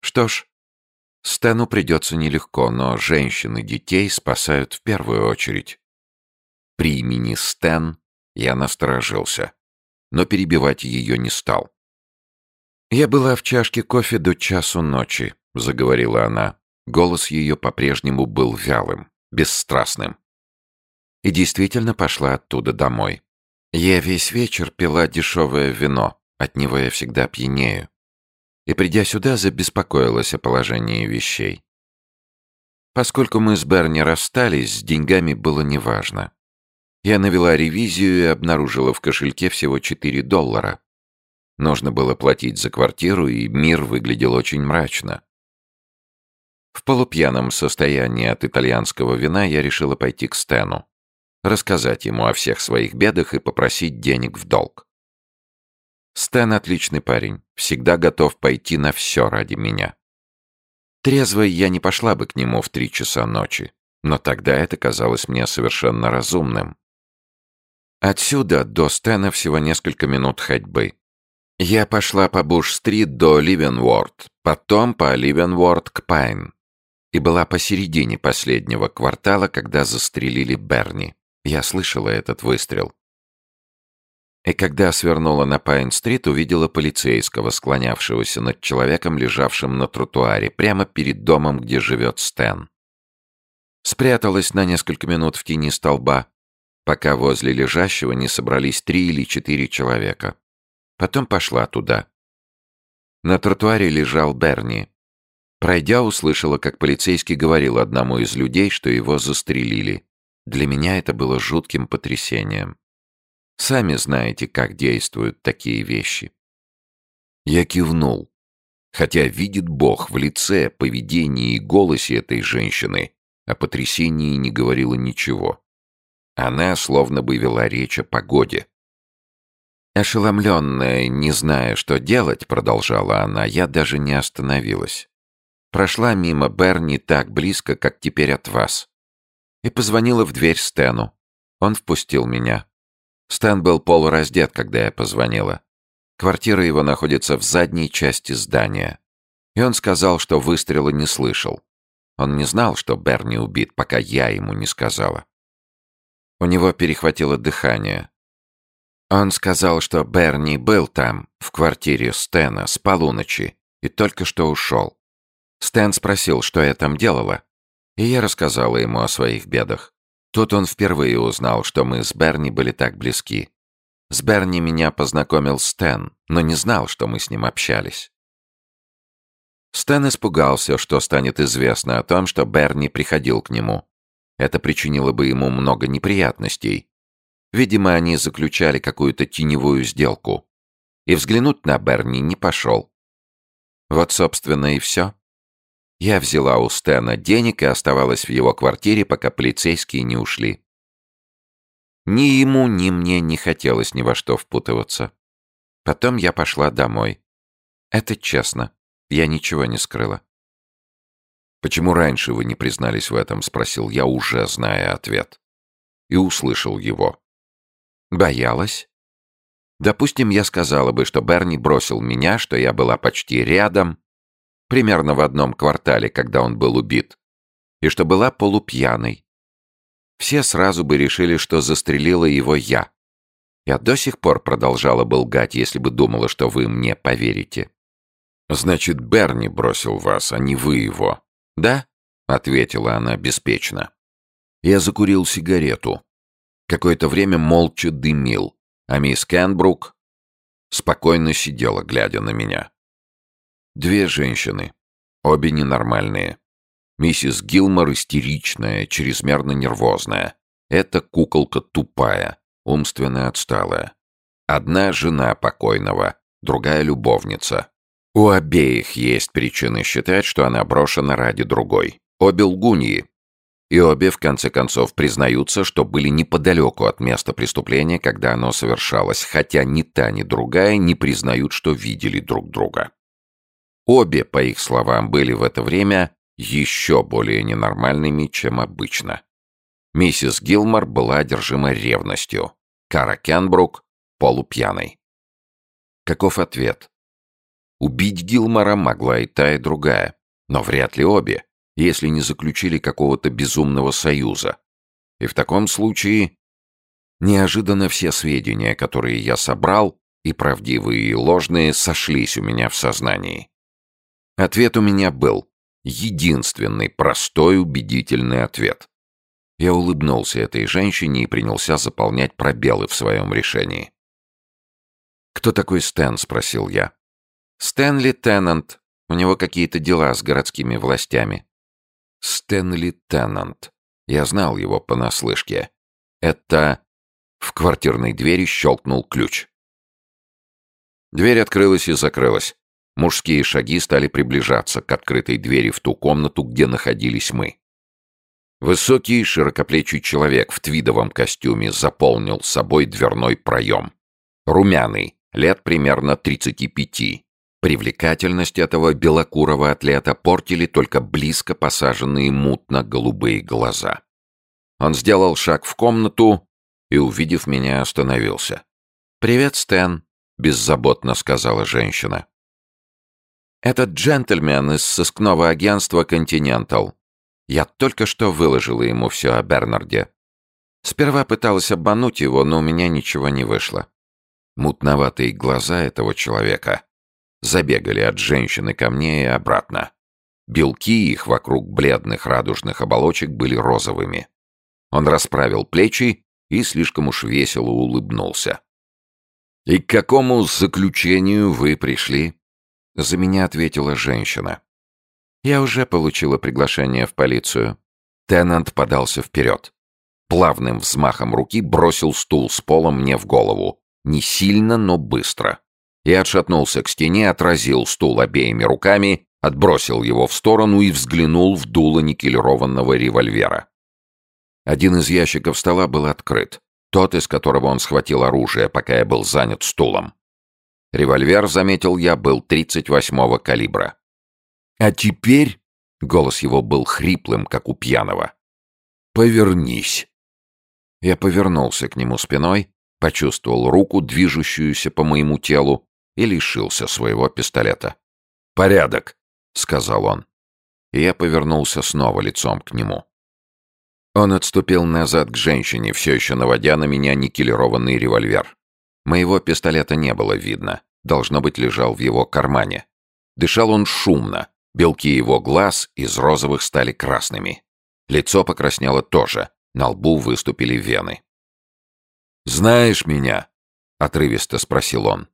[SPEAKER 2] «Что ж, Стэну придется нелегко, но женщин и детей спасают в первую очередь». При имени Стэн я насторожился, но перебивать ее не стал. «Я была в чашке кофе до часу ночи», — заговорила она. Голос ее по-прежнему был вялым, бесстрастным. И действительно пошла оттуда домой. Я весь вечер пила дешевое вино, от него я всегда пьянею. И придя сюда, забеспокоилась о положении вещей. Поскольку мы с Берни расстались, с деньгами было неважно. Я навела ревизию и обнаружила в кошельке всего 4 доллара. Нужно было платить за квартиру, и мир выглядел очень мрачно. В полупьяном состоянии от итальянского вина я решила пойти к Стэну, рассказать ему о всех своих бедах и попросить денег в долг. Стэн отличный парень, всегда готов пойти на все ради меня. Трезвой я не пошла бы к нему в три часа ночи, но тогда это казалось мне совершенно разумным. Отсюда до Стэна всего несколько минут ходьбы. Я пошла по Буш-стрит до Ливенворд, потом по Ливенворд к Пайн. И была посередине последнего квартала, когда застрелили Берни. Я слышала этот выстрел. И когда свернула на Пайн-стрит, увидела полицейского, склонявшегося над человеком, лежавшим на тротуаре, прямо перед домом, где живет Стэн. Спряталась на несколько минут в тени столба, пока возле лежащего не собрались три или четыре человека. Потом пошла туда. На тротуаре лежал Берни. Пройдя, услышала, как полицейский говорил одному из людей, что его застрелили. Для меня это было жутким потрясением. Сами знаете, как действуют такие вещи. Я кивнул. Хотя видит Бог в лице, поведении и голосе этой женщины, о потрясении не говорила ничего. Она словно бы вела речь о погоде. Ошеломленная, не зная, что делать, продолжала она, я даже не остановилась. Прошла мимо Берни так близко, как теперь от вас. И позвонила в дверь Стэну. Он впустил меня. Стэн был полураздет, когда я позвонила. Квартира его находится в задней части здания. И он сказал, что выстрела не слышал. Он не знал, что Берни убит, пока я ему не сказала. У него перехватило дыхание. Он сказал, что Берни был там, в квартире Стэна, с полуночи, и только что ушел. Стэн спросил, что я там делала, и я рассказала ему о своих бедах. Тут он впервые узнал, что мы с Берни были так близки. С Берни меня познакомил Стэн, но не знал, что мы с ним общались. Стэн испугался, что станет известно о том, что Берни приходил к нему, это причинило бы ему много неприятностей. Видимо, они заключали какую-то теневую сделку. И взглянуть на Берни не пошел. Вот, собственно, и все. Я взяла у Стэна денег и оставалась в его квартире, пока полицейские не ушли. Ни ему, ни мне не хотелось ни во что впутываться. Потом я пошла домой. Это честно. Я ничего не скрыла. «Почему раньше вы не признались в этом?» — спросил я, уже зная ответ. И услышал его. «Боялась?» Допустим, я сказала бы, что Берни бросил меня, что я была почти рядом, примерно в одном квартале, когда он был убит, и что была полупьяной. Все сразу бы решили, что застрелила его я. Я до сих пор продолжала бы лгать, если бы думала, что вы мне поверите. «Значит, Берни бросил вас, а не вы его», «Да?» — ответила она беспечно. Я закурил сигарету. Какое-то время молча дымил, а мисс Кенбрук спокойно сидела, глядя на меня. Две женщины, обе ненормальные. Миссис Гилмор истеричная, чрезмерно нервозная. Эта куколка тупая, умственно отсталая. Одна жена покойного, другая любовница. У обеих есть причины считать, что она брошена ради другой. Обе лгуньи. И обе, в конце концов, признаются, что были неподалеку от места преступления, когда оно совершалось, хотя ни та, ни другая не признают, что видели друг друга. Обе, по их словам, были в это время еще более ненормальными, чем обычно. Миссис Гилмор была одержима ревностью. Кара Кенбрук — полупьяной. Каков ответ?
[SPEAKER 1] Убить Гилмора могла и та, и другая, но вряд ли обе, если не заключили какого-то безумного союза. И в таком случае неожиданно все сведения, которые я собрал, и правдивые, и ложные, сошлись у меня в сознании. Ответ у меня был единственный, простой, убедительный ответ. Я улыбнулся этой женщине и принялся заполнять пробелы в своем решении. «Кто такой Стэн?» — спросил я. «Стэнли Теннант. У него какие-то дела с городскими властями». «Стэнли Теннант. Я знал его понаслышке. Это...» В квартирной двери щелкнул ключ. Дверь открылась и закрылась. Мужские шаги стали приближаться к открытой двери в ту комнату, где находились мы. Высокий, широкоплечий человек в твидовом костюме заполнил собой дверной проем. Румяный, лет примерно 35. Привлекательность этого белокурого атлета портили только близко посаженные мутно-голубые глаза. Он сделал шаг в комнату и, увидев меня, остановился. «Привет, Стэн», — беззаботно сказала женщина. «Этот джентльмен из сыскного агентства «Континентал». Я только что выложила ему все о Бернарде. Сперва пыталась обмануть его, но у меня ничего не вышло. Мутноватые глаза этого человека забегали от женщины ко мне и обратно. Белки их вокруг бледных радужных оболочек были розовыми. Он расправил плечи и слишком уж весело улыбнулся. «И к какому заключению вы пришли?» За меня ответила женщина. «Я уже получила приглашение в полицию». Теннант подался вперед. Плавным взмахом руки бросил стул с пола мне в голову. Не сильно, но быстро. И отшатнулся к стене, отразил стул обеими руками, отбросил его в сторону и взглянул в дуло никелированного револьвера. Один из ящиков стола был открыт. Тот, из которого он схватил оружие, пока я был занят стулом. Револьвер, заметил я, был 38-го калибра. «А теперь...» — голос его был хриплым, как у пьяного. «Повернись». Я повернулся к нему спиной, почувствовал руку, движущуюся по моему телу, и лишился своего пистолета. «Порядок», — сказал он. И я повернулся снова лицом к нему. Он отступил назад к женщине, все еще наводя на меня никелированный револьвер. Моего пистолета не было видно. Должно быть, лежал в его кармане. Дышал он шумно. Белки его глаз из розовых стали красными. Лицо покраснело тоже. На лбу выступили вены. «Знаешь меня?» — отрывисто спросил он.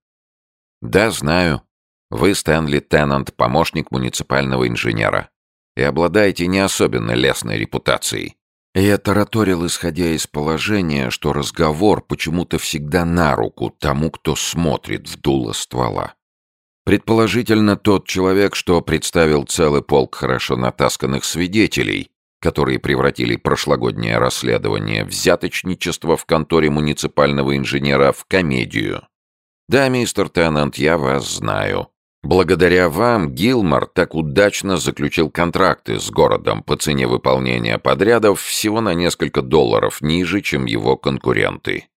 [SPEAKER 1] «Да, знаю. Вы Стэнли Теннант, помощник муниципального инженера. И обладаете не особенно лестной репутацией. Я тараторил, исходя из положения, что разговор почему-то всегда на руку тому, кто смотрит в дуло ствола. Предположительно, тот человек, что представил целый полк хорошо натасканных свидетелей, которые превратили прошлогоднее расследование взяточничества в конторе муниципального инженера в комедию. «Да, мистер Теннант, я вас знаю. Благодаря вам Гилмор так удачно заключил контракты с городом по цене выполнения подрядов всего на несколько долларов ниже, чем его конкуренты.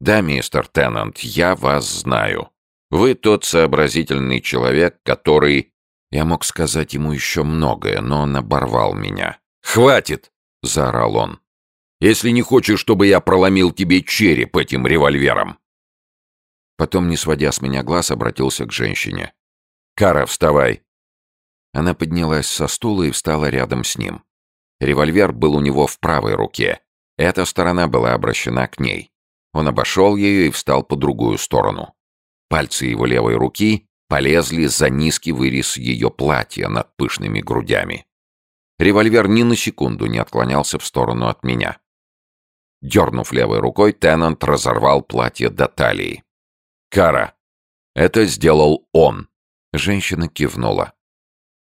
[SPEAKER 1] Да, мистер Теннант, я вас знаю. Вы тот сообразительный человек, который... Я мог сказать ему еще многое, но он оборвал меня. «Хватит!» — заорал он. «Если не хочешь, чтобы я проломил тебе череп этим револьвером!» Потом, не сводя с меня глаз, обратился к женщине. «Кара, вставай!» Она поднялась со стула и встала рядом с ним. Револьвер был у него в правой руке. Эта сторона была обращена к ней. Он обошел ее и встал по другую сторону. Пальцы его левой руки полезли за низкий вырез ее платья над пышными грудями. Револьвер ни на секунду не отклонялся в сторону от меня. Дернув левой рукой, Теннант разорвал платье до талии. «Кара, это сделал он!» Женщина кивнула.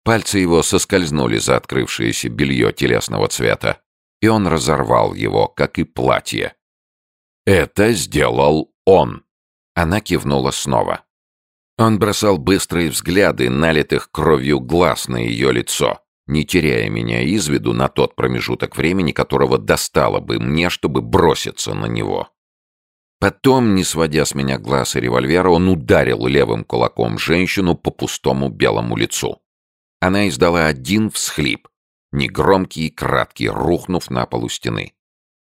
[SPEAKER 1] Пальцы его соскользнули за открывшееся белье телесного цвета, и он разорвал его, как и платье. «Это сделал он!» Она кивнула снова. Он бросал быстрые взгляды, налитых кровью глаз на ее лицо, не теряя меня из виду на тот промежуток времени, которого достало бы мне, чтобы броситься на него.
[SPEAKER 2] Потом, не сводя с меня глаз и револьвера, он ударил левым кулаком женщину по пустому белому лицу. Она издала один всхлип, негромкий и краткий, рухнув на полу стены.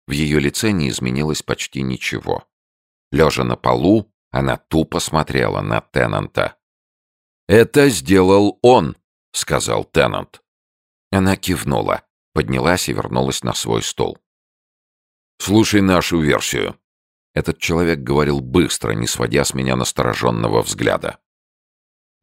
[SPEAKER 2] В ее лице не изменилось почти ничего. Лежа на полу, она тупо смотрела на Теннанта. «Это сделал он», — сказал Теннант. Она кивнула, поднялась и вернулась на свой стол. «Слушай нашу версию». Этот человек говорил быстро, не сводя с меня настороженного взгляда.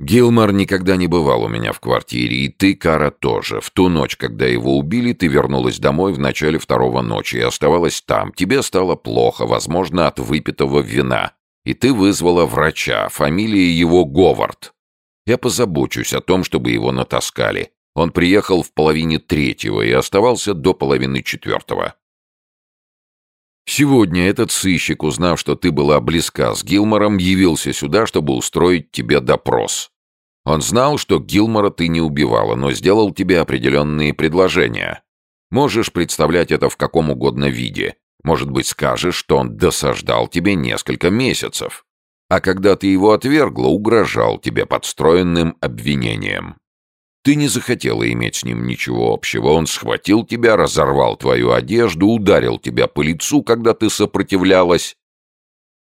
[SPEAKER 2] Гилмор никогда не бывал у меня в квартире, и ты, Кара, тоже. В ту ночь, когда его убили, ты вернулась домой в начале второго ночи и оставалась там. Тебе стало плохо, возможно, от выпитого вина. И ты вызвала врача, фамилия его Говард. Я позабочусь о том, чтобы его натаскали. Он приехал в половине третьего и оставался до половины четвертого. Сегодня этот сыщик, узнав, что ты была близка с Гилмором, явился сюда, чтобы устроить тебе допрос. Он знал, что Гилмора ты не убивала, но сделал тебе определенные предложения. Можешь представлять это в каком угодно виде. Может быть, скажешь, что он досаждал тебе несколько месяцев. А когда ты его отвергла, угрожал тебе подстроенным обвинением. Ты не захотела иметь с ним ничего общего. Он схватил тебя, разорвал твою одежду, ударил тебя по лицу, когда ты сопротивлялась.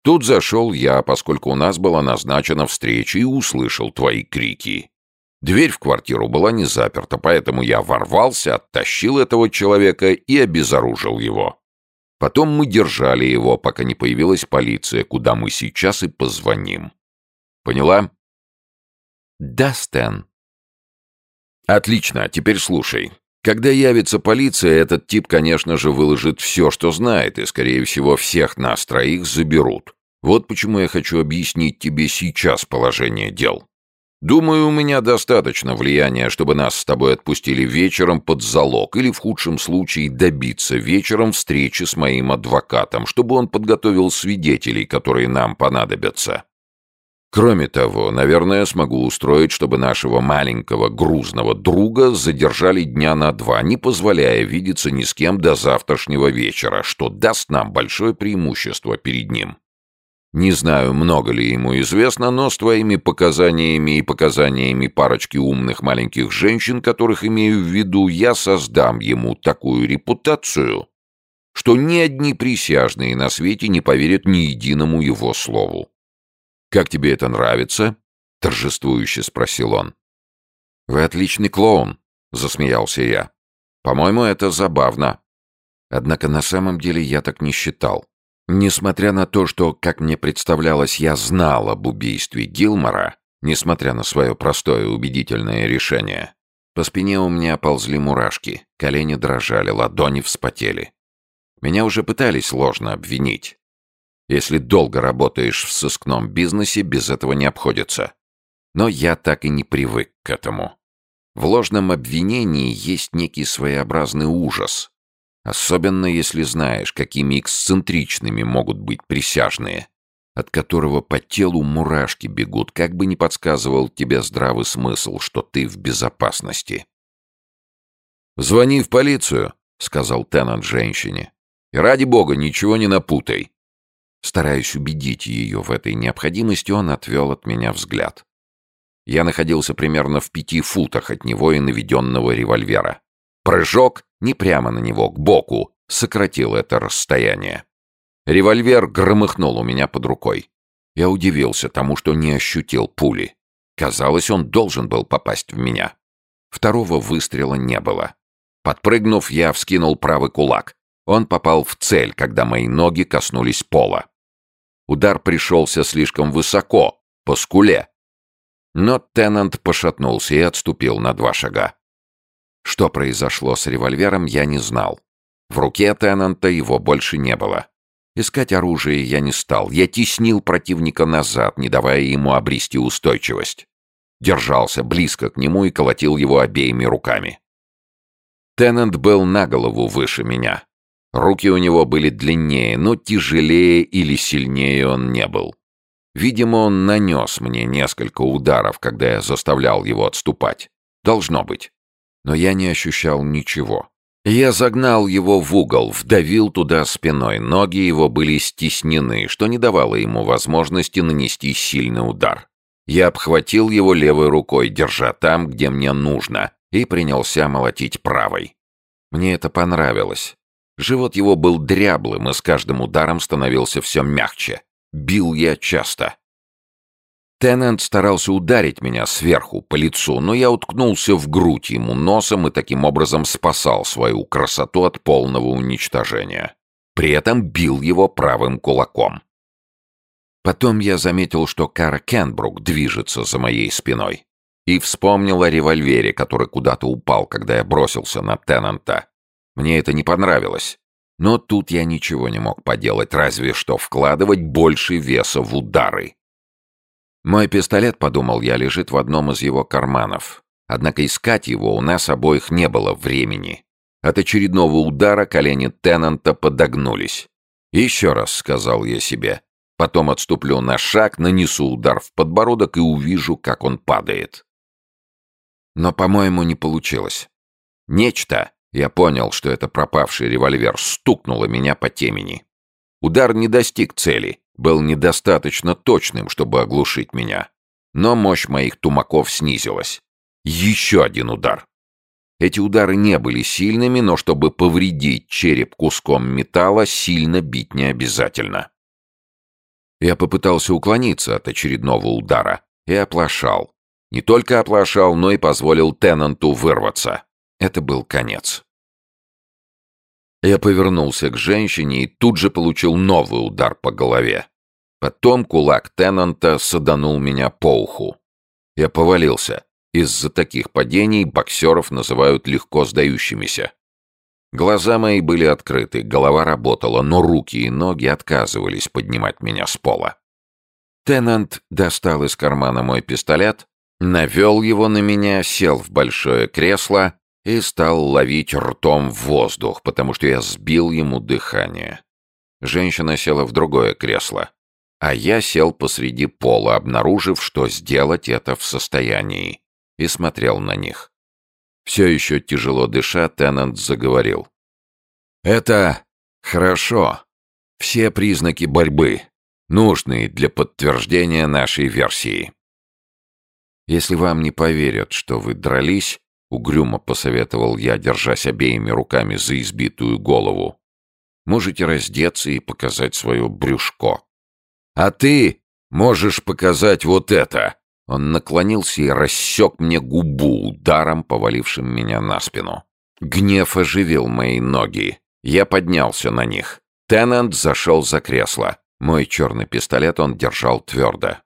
[SPEAKER 2] Тут зашел я, поскольку у нас была назначена встреча, и услышал твои крики. Дверь в квартиру была не заперта, поэтому я ворвался, оттащил этого человека и обезоружил его. Потом мы держали его, пока не появилась полиция, куда мы сейчас и позвоним. Поняла? Да, Стэн. «Отлично, теперь слушай. Когда явится полиция, этот тип, конечно же, выложит все, что знает, и, скорее всего, всех нас троих заберут. Вот почему я хочу объяснить тебе сейчас положение дел. Думаю, у меня достаточно влияния, чтобы нас с тобой отпустили вечером под залог или, в худшем случае, добиться вечером встречи с моим адвокатом, чтобы он подготовил свидетелей, которые нам понадобятся. Кроме того, наверное, смогу устроить, чтобы нашего маленького грузного друга задержали дня на два, не позволяя видеться ни с кем до завтрашнего вечера, что даст нам большое преимущество перед ним. Не знаю, много ли ему известно, но с твоими показаниями и показаниями парочки умных маленьких женщин, которых имею в виду, я создам ему такую репутацию, что ни одни присяжные на свете не поверят ни единому его слову. «Как тебе это нравится?» — торжествующе спросил он. «Вы отличный клоун», — засмеялся я. «По-моему, это забавно». Однако на самом деле я так не считал. Несмотря на то, что, как мне представлялось, я знал об убийстве Гилмора, несмотря на свое простое убедительное решение, по спине у меня ползли мурашки, колени дрожали, ладони вспотели. Меня уже пытались ложно обвинить, если долго работаешь в сыскном бизнесе, без этого не обходится. Но я так и не привык к этому. В ложном обвинении есть некий своеобразный ужас. Особенно если знаешь, какими эксцентричными могут быть присяжные, от которого по телу мурашки бегут, как бы ни подсказывал тебе здравый смысл, что ты в безопасности. «Звони в полицию», — сказал Теннант женщине. «И ради бога, ничего не напутай. Стараясь убедить ее в этой необходимости, он отвел от меня взгляд. Я находился примерно в пяти футах от него и наведенного револьвера. Прыжок не прямо на него, к боку, сократил это расстояние. Револьвер громыхнул у меня под рукой. Я удивился тому, что не ощутил пули. Казалось, он должен был попасть в меня. Второго выстрела не было. Подпрыгнув, я вскинул правый кулак. Он попал в цель, когда мои ноги коснулись пола. Удар пришелся слишком высоко, по скуле. Но Теннант пошатнулся и отступил на два шага. Что произошло с револьвером, я не знал. В руке Теннанта его больше не было. Искать оружие я не стал. Я теснил противника назад, не давая ему обрести устойчивость. Держался близко к нему и колотил его обеими руками. Теннант был на голову выше меня. Руки у него были длиннее, но тяжелее или сильнее он не был. Видимо, он нанес мне несколько ударов, когда я заставлял его отступать. Должно быть. Но я не ощущал ничего.
[SPEAKER 1] Я загнал его в угол, вдавил туда спиной, ноги его были стеснены, что не давало ему возможности нанести сильный удар. Я обхватил его левой рукой, держа там, где мне нужно, и принялся молотить правой. Мне это понравилось. Живот его был дряблым и с каждым ударом становился все мягче. Бил я часто. Теннант старался ударить меня сверху, по лицу, но я уткнулся в грудь ему носом и таким образом спасал свою красоту от полного уничтожения. При этом бил его правым кулаком. Потом я заметил, что Кара Кенбрук движется за моей спиной. И вспомнил о револьвере, который куда-то упал, когда я бросился на Теннанта. Мне это не понравилось. Но тут я ничего не мог поделать, разве что вкладывать больше веса в удары. Мой пистолет, подумал я, лежит в одном из его карманов. Однако искать его у нас обоих не было времени. От очередного удара колени Теннанта подогнулись. «Еще раз», — сказал я себе. Потом отступлю на шаг, нанесу удар в подбородок и увижу, как он падает. Но, по-моему, не получилось. Нечто, я понял, что это пропавший револьвер, стукнуло меня по темени. Удар не достиг цели, был недостаточно точным, чтобы оглушить меня. Но мощь моих тумаков снизилась. Еще один удар. Эти удары не были сильными, но чтобы повредить череп куском металла, сильно бить не обязательно. Я попытался уклониться от очередного удара и оплошал. Не только оплошал, но и позволил Теннанту вырваться. Это был конец. Я повернулся к женщине и тут же получил новый удар по голове. Потом кулак Теннанта саданул меня по уху. Я повалился. Из-за таких падений боксеров называют легко сдающимися. Глаза мои были открыты, голова работала, но руки и ноги отказывались поднимать меня с пола. Теннант достал из кармана мой пистолет, навел его на меня, сел в большое кресло и стал ловить ртом воздух, потому что я сбил ему дыхание. Женщина села в другое кресло, а я сел посреди пола, обнаружив, что сделать это в состоянии, и смотрел на них. Все еще тяжело дыша, Теннант заговорил. «Это хорошо. Все признаки борьбы, нужные для подтверждения нашей версии. Если вам не поверят, что вы дрались, Угрюмо посоветовал я, держась обеими руками за избитую голову. Можете раздеться и показать свое брюшко. А ты можешь показать вот это. Он наклонился и рассек мне губу ударом, повалившим меня на спину. Гнев оживил мои ноги. Я поднялся на них. Теннант зашел за кресло. Мой черный пистолет он держал твердо.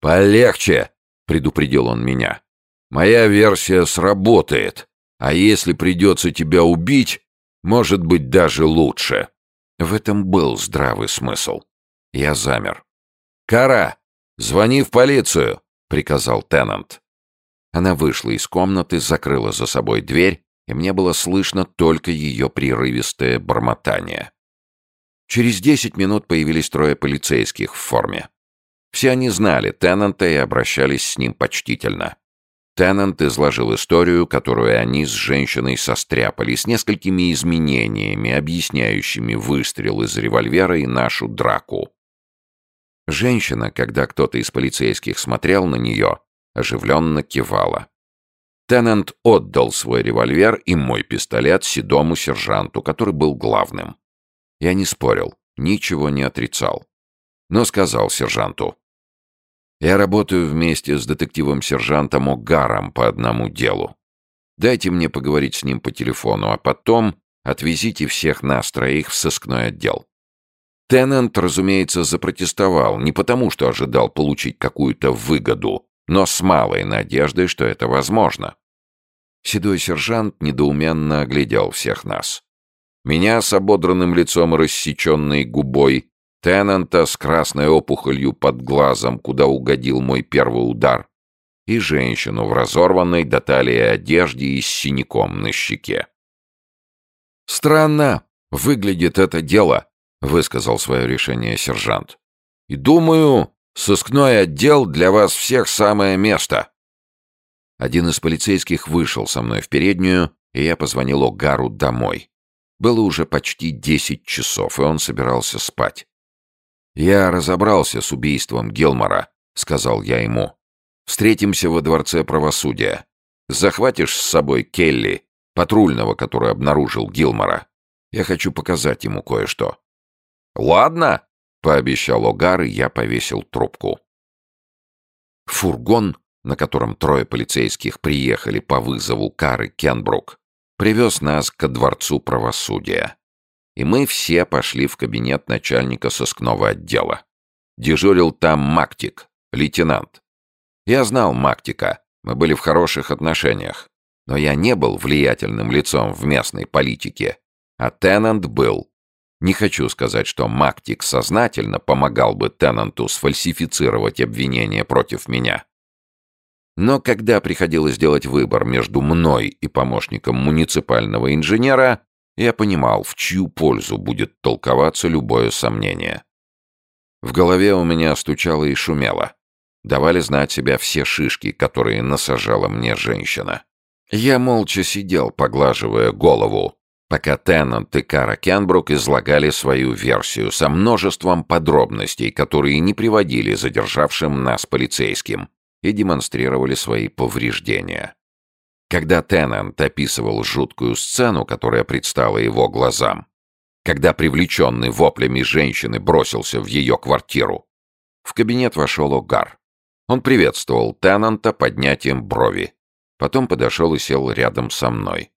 [SPEAKER 1] «Полегче!» — предупредил он меня. Моя версия сработает, а если придется тебя убить, может быть даже лучше. В этом был здравый смысл. Я замер. «Кара, звони в полицию!» — приказал Теннант. Она вышла из комнаты, закрыла за собой дверь, и мне было слышно только ее прерывистое бормотание. Через десять минут появились трое полицейских в форме. Все они знали Теннанта и обращались с ним почтительно. Теннант изложил историю, которую они с женщиной состряпали, с несколькими изменениями, объясняющими выстрел из револьвера и нашу драку. Женщина, когда кто-то из полицейских смотрел на нее, оживленно кивала. Теннант отдал свой револьвер и мой пистолет седому сержанту, который был главным. Я не спорил, ничего не отрицал. Но сказал сержанту, я работаю вместе с детективом-сержантом О'Гаром по одному делу. Дайте мне поговорить с ним по телефону, а потом отвезите всех нас троих в сыскной отдел». Теннант, разумеется, запротестовал, не потому что ожидал получить какую-то выгоду, но с малой надеждой, что это возможно. Седой сержант недоуменно оглядел всех нас. Меня с ободранным лицом и рассеченной губой, Теннанта с красной опухолью под глазом, куда угодил мой первый удар, и женщину в разорванной до талии одежде и с синяком на щеке. «Странно выглядит это дело», — высказал свое решение сержант. «И думаю, сыскной отдел для вас всех самое место». Один из полицейских вышел со мной в переднюю и я позвонил Огару домой. Было уже почти десять часов, и он собирался спать. «Я разобрался с убийством Гилмора», — сказал я ему. «Встретимся во Дворце правосудия. Захватишь с собой Келли, патрульного, который обнаружил Гилмора. Я хочу показать ему кое-что».
[SPEAKER 2] «Ладно», —
[SPEAKER 1] пообещал Огар, и я повесил трубку. Фургон, на котором трое полицейских приехали по вызову Кары Кенбрук, привез нас ко Дворцу правосудия. И мы все пошли в кабинет начальника сыскного отдела. Дежурил там Мактик, лейтенант. Я знал Мактика, мы были в хороших отношениях. Но я не был влиятельным лицом в местной политике. А Теннант был. Не хочу сказать, что Мактик сознательно помогал бы Теннанту сфальсифицировать обвинения против меня. Но когда приходилось делать выбор между мной и помощником муниципального инженера, я понимал, в чью пользу будет толковаться любое сомнение. В голове у меня стучало и шумело. Давали знать себя все шишки, которые насажала мне женщина. Я молча сидел, поглаживая голову, пока Теннант и Кара Кенбрук излагали свою версию со множеством подробностей, которые не приводили задержавшим нас полицейским и демонстрировали свои повреждения. Когда Теннант описывал жуткую сцену, которая предстала его глазам, когда привлеченный воплями женщины бросился в ее квартиру, в кабинет вошел Огар. Он приветствовал Теннанта поднятием брови. Потом подошел и сел рядом со мной.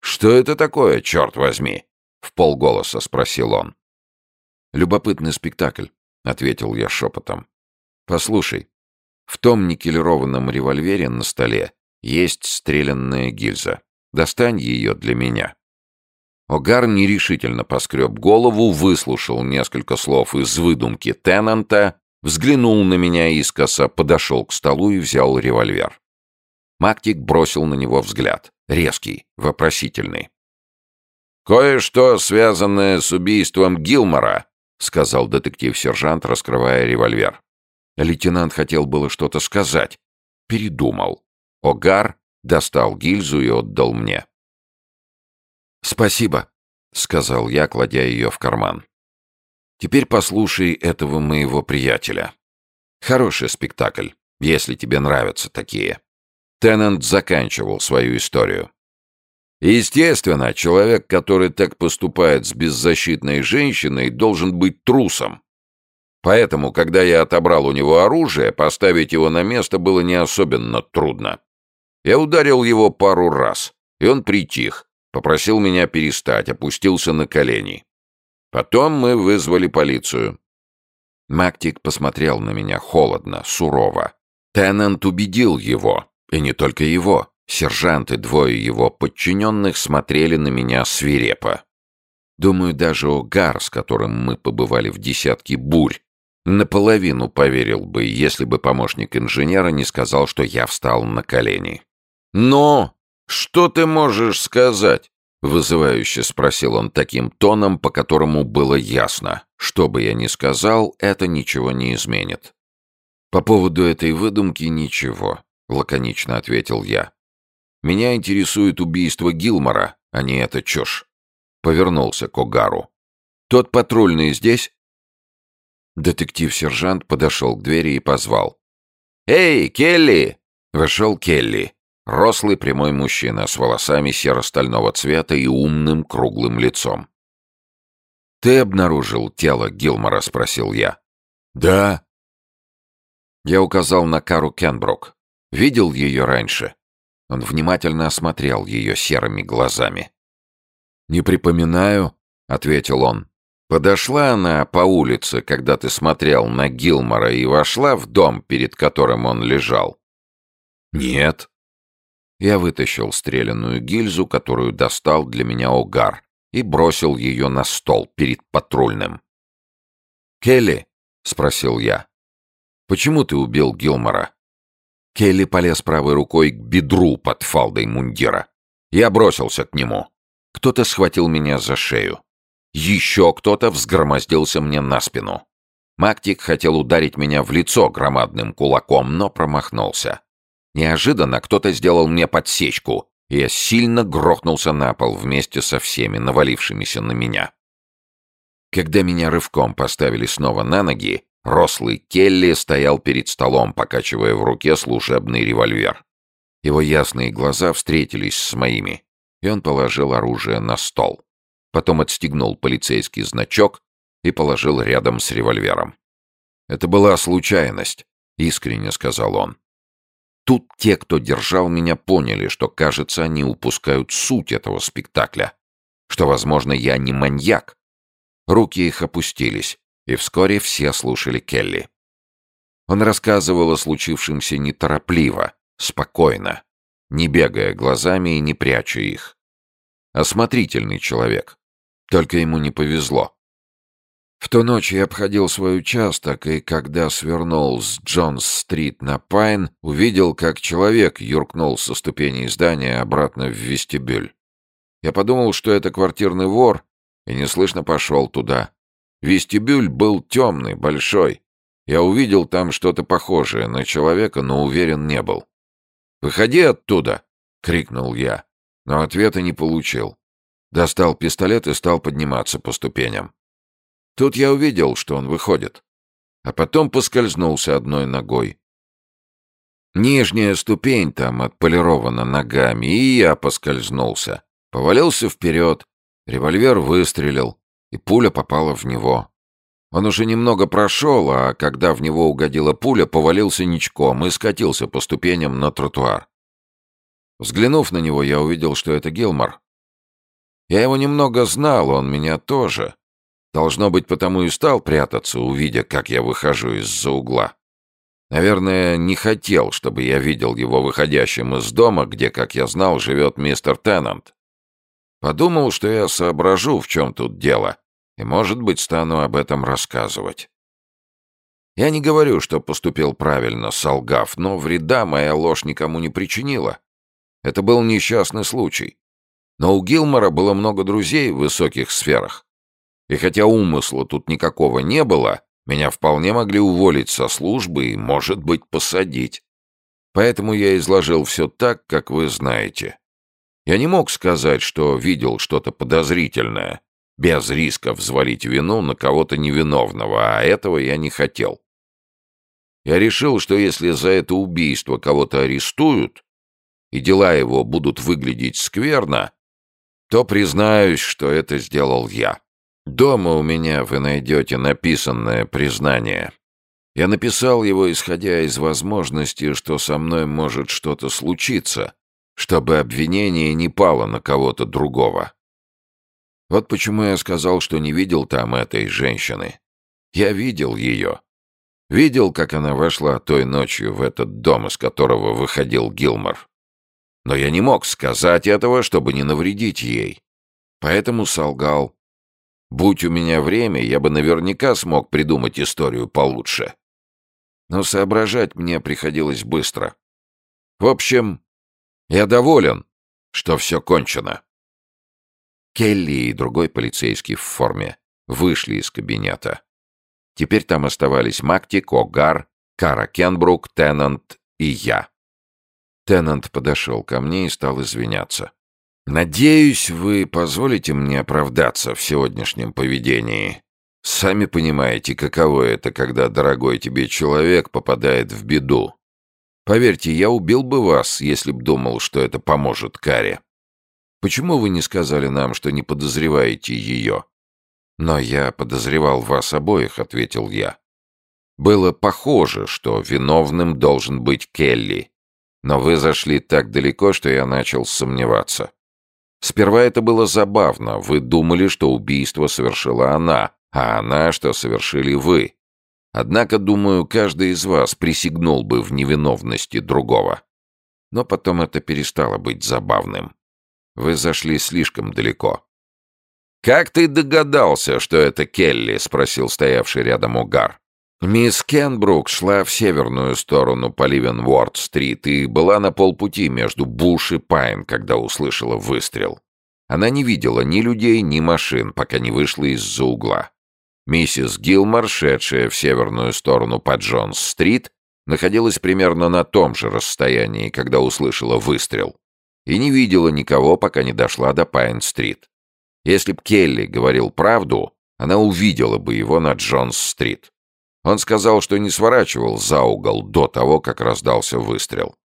[SPEAKER 2] «Что это такое, черт возьми?» — в полголоса спросил он.
[SPEAKER 1] «Любопытный спектакль», — ответил я шепотом. «Послушай, в том никелированном револьвере на столе есть стрелянная гильза. Достань ее для меня». Огар нерешительно поскреб голову, выслушал несколько слов из выдумки Теннанта, взглянул на меня искоса, подошел к столу и взял револьвер. Мактик бросил на него взгляд, резкий, вопросительный.
[SPEAKER 2] «Кое-что, связанное с убийством Гилмора», — сказал детектив-сержант, раскрывая револьвер.
[SPEAKER 1] Лейтенант хотел было что-то сказать. Передумал. Огар достал гильзу и отдал мне. «Спасибо», — сказал я, кладя ее в карман. «Теперь послушай этого моего приятеля. Хороший спектакль, если тебе нравятся такие». Теннант заканчивал свою историю.
[SPEAKER 2] Естественно, человек, который так поступает с беззащитной женщиной, должен быть трусом. Поэтому, когда я отобрал у него оружие, поставить его на место было не особенно трудно. Я ударил его пару раз, и он притих, попросил меня перестать, опустился на колени. Потом мы вызвали полицию.
[SPEAKER 1] Мактик посмотрел на меня холодно, сурово. Теннант убедил его, и не только его. Сержант и двое его подчиненных смотрели на меня свирепо. Думаю, даже Огар, с которым мы побывали в десятке бурь, Наполовину поверил бы, если бы помощник инженера не сказал, что я встал на колени.
[SPEAKER 2] «Но что ты можешь сказать?»
[SPEAKER 1] — вызывающе спросил он таким тоном, по которому было ясно. Что бы я ни сказал, это ничего не изменит. «По поводу этой выдумки ничего», — лаконично ответил я. «Меня интересует убийство Гилмора, а не эта чушь». Повернулся к Огару. «Тот патрульный здесь?» Детектив-сержант подошел к двери и позвал.
[SPEAKER 2] «Эй, Келли!»
[SPEAKER 1] Вошел Келли. Рослый прямой мужчина с волосами серо-стального цвета и умным круглым лицом. «Ты обнаружил тело Гилмора?» — спросил я.
[SPEAKER 2] «Да».
[SPEAKER 1] Я указал на Кару Кенбрук. Видел ее раньше. Он внимательно осмотрел ее серыми глазами. «Не припоминаю», — ответил он. Подошла она по улице, когда ты смотрел на Гилмора и вошла в дом, перед которым он лежал?
[SPEAKER 2] Нет.
[SPEAKER 1] Я вытащил стрелянную гильзу, которую достал для меня Огар, и бросил ее на стол перед патрульным. «Келли?» — спросил я. «Почему ты убил Гилмора?» Келли полез правой рукой к бедру под фалдой мундира. Я бросился к нему. Кто-то схватил меня за шею. Еще кто-то взгромоздился мне на спину. Мактик хотел ударить меня в лицо громадным кулаком, но промахнулся. Неожиданно кто-то сделал мне подсечку, и я сильно грохнулся на пол вместе со всеми, навалившимися на меня. Когда меня рывком поставили снова на ноги, рослый Келли стоял перед столом, покачивая в руке служебный револьвер. Его ясные глаза встретились с моими, и он положил оружие на стол. Потом отстегнул полицейский значок и положил рядом с револьвером. «Это была случайность», — искренне сказал он. Тут те, кто держал меня, поняли, что, кажется, они упускают суть этого спектакля, что, возможно, я не маньяк. Руки их опустились, и вскоре все слушали Келли. Он рассказывал о случившемся неторопливо, спокойно, не бегая глазами и не пряча их. Осмотрительный человек. Только ему не повезло. В ту ночь я обходил свой участок, и когда свернул с Джонс-стрит на Пайн, увидел, как человек юркнул со ступеней здания обратно в вестибюль. Я подумал, что это квартирный вор, и неслышно пошел туда. Вестибюль был темный, большой. Я увидел там что-то похожее на человека, но уверен не был. «Выходи оттуда!» — крикнул я, но ответа не получил. Достал пистолет и стал подниматься по ступеням. Тут я увидел, что он выходит, а потом поскользнулся одной ногой. Нижняя ступень там отполирована ногами, и я поскользнулся. Повалился вперед, револьвер выстрелил, и пуля попала в него. Он уже немного прошел, а когда в него угодила пуля, повалился ничком и скатился по ступеням на тротуар. Взглянув на него, я увидел, что это Гилмор. Я его немного знал, он меня тоже. Должно быть, потому и стал прятаться, увидя, как я выхожу из-за угла. Наверное, не хотел, чтобы я видел его выходящим из дома, где, как я знал, живет мистер Теннант. Подумал, что я соображу, в чем тут дело, и, может быть, стану об этом рассказывать. Я не говорю, что поступил правильно, солгав, но вреда моя ложь никому не причинила. Это был несчастный случай. Но у Гилмора было много друзей в высоких сферах. И хотя умысла тут никакого не было, меня вполне могли уволить со службы и, может быть, посадить. Поэтому я изложил все так, как вы знаете. Я не мог сказать, что видел что-то подозрительное, без риска взвалить вину на кого-то невиновного, а этого я не хотел. Я решил, что если за это убийство кого-то арестуют, и дела его будут выглядеть скверно, то признаюсь, что это сделал я. Дома у меня вы найдете написанное признание. Я написал его, исходя из возможности, что со мной может что-то случиться, чтобы обвинение не пало на кого-то другого. Вот почему я сказал, что не видел там этой женщины. Я видел ее. Видел, как она вошла той ночью в этот дом, из которого выходил Гилмор. Но я не мог сказать этого, чтобы не навредить ей. Поэтому солгал. Будь у меня время, я бы наверняка смог придумать историю получше. Но соображать мне приходилось быстро. В общем, я доволен, что все кончено. Келли и другой полицейский в форме вышли из кабинета. Теперь там оставались Мактик, Огар, Кара Кенбрук, Теннант и я. Теннант подошел ко мне и стал извиняться. «Надеюсь, вы позволите мне оправдаться в сегодняшнем поведении. Сами понимаете, каково это, когда дорогой тебе человек попадает в беду. Поверьте, я убил бы вас, если б думал, что это поможет Каре. Почему вы не сказали нам, что не подозреваете ее?» «Но я подозревал вас обоих», — ответил я. «Было похоже, что виновным должен быть Келли, но вы зашли так далеко, что я начал сомневаться. Сперва это было забавно. Вы думали, что убийство совершила она, а она, что совершили вы. Однако, думаю, каждый из вас присягнул бы в невиновности другого. Но потом это перестало быть забавным. Вы зашли слишком далеко. «Как ты догадался, что это Келли?» — спросил стоявший рядом Угар. Мисс Кенбрук шла в северную сторону по Ливенворд-стрит и была на полпути между Буш и Пайн, когда услышала выстрел. Она не видела ни людей, ни машин, пока не вышла из-за угла. Миссис Гилмор, шедшая в северную сторону по Джонс-стрит, находилась примерно на том же расстоянии, когда услышала выстрел. и не видела никого, пока не дошла до Пайн-стрит. Если б Келли говорил правду, она увидела бы его на Джонс-стрит. Он сказал, что не сворачивал за угол до того, как раздался выстрел.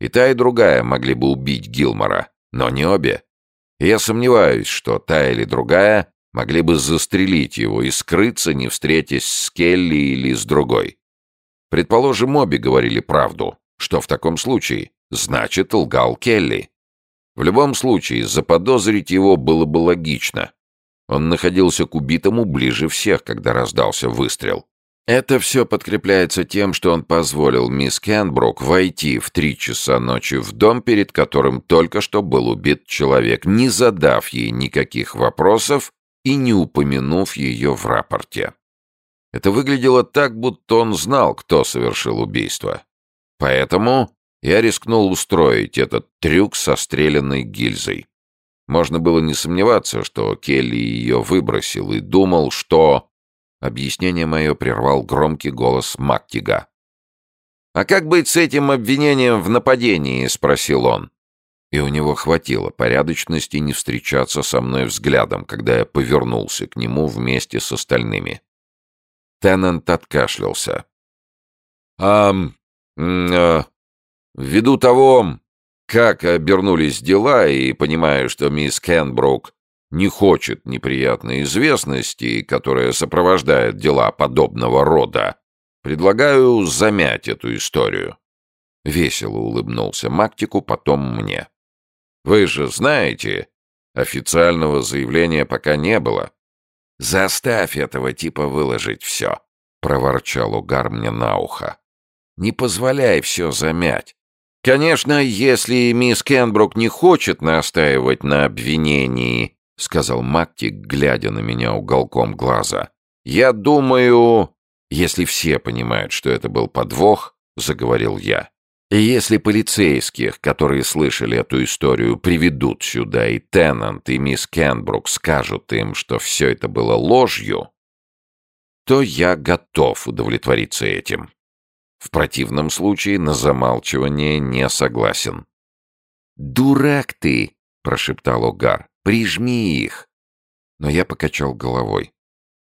[SPEAKER 1] И та, и другая могли бы убить Гилмора, но не обе. И я сомневаюсь, что та или другая могли бы застрелить его и скрыться, не встретясь с Келли или с другой. Предположим, обе говорили правду, что в таком случае значит лгал Келли. В любом случае, заподозрить его было бы логично. Он находился к убитому ближе всех, когда раздался выстрел. Это все подкрепляется тем, что он позволил мисс Кенбрук войти в три часа ночи в дом, перед которым только что был убит человек, не задав ей никаких вопросов и не упомянув ее в рапорте. Это выглядело так, будто он знал, кто совершил убийство. Поэтому я рискнул устроить этот трюк со стрелянной гильзой. Можно было не сомневаться, что Келли ее выбросил и думал, что... Объяснение мое прервал громкий голос Мактига. «А как быть с этим обвинением в нападении?» — спросил он и у него хватило порядочности не встречаться со мной взглядом, когда я повернулся к нему вместе с остальными. Теннант откашлялся. «А, ввиду того, как обернулись дела, и понимая, что мисс Кенбрук не хочет неприятной известности, которая сопровождает дела подобного рода, предлагаю замять эту историю». Весело улыбнулся Мактику, потом мне. Вы же знаете, официального заявления пока не было. Заставь этого типа выложить все, проворчал Угар мне на ухо. Не позволяй все замять. Конечно, если мисс Кенбрук не хочет настаивать на обвинении, сказал Мактик, глядя на меня уголком глаза. Я думаю, если все понимают, что это был подвох, заговорил я. И если полицейских, которые слышали эту историю, приведут сюда, и Теннант, и мисс Кенбрук скажут им, что все это было ложью, то я готов удовлетвориться этим. В противном случае на замалчивание не согласен. «Дурак ты!» — прошептал Огар. «Прижми их!» Но я покачал головой.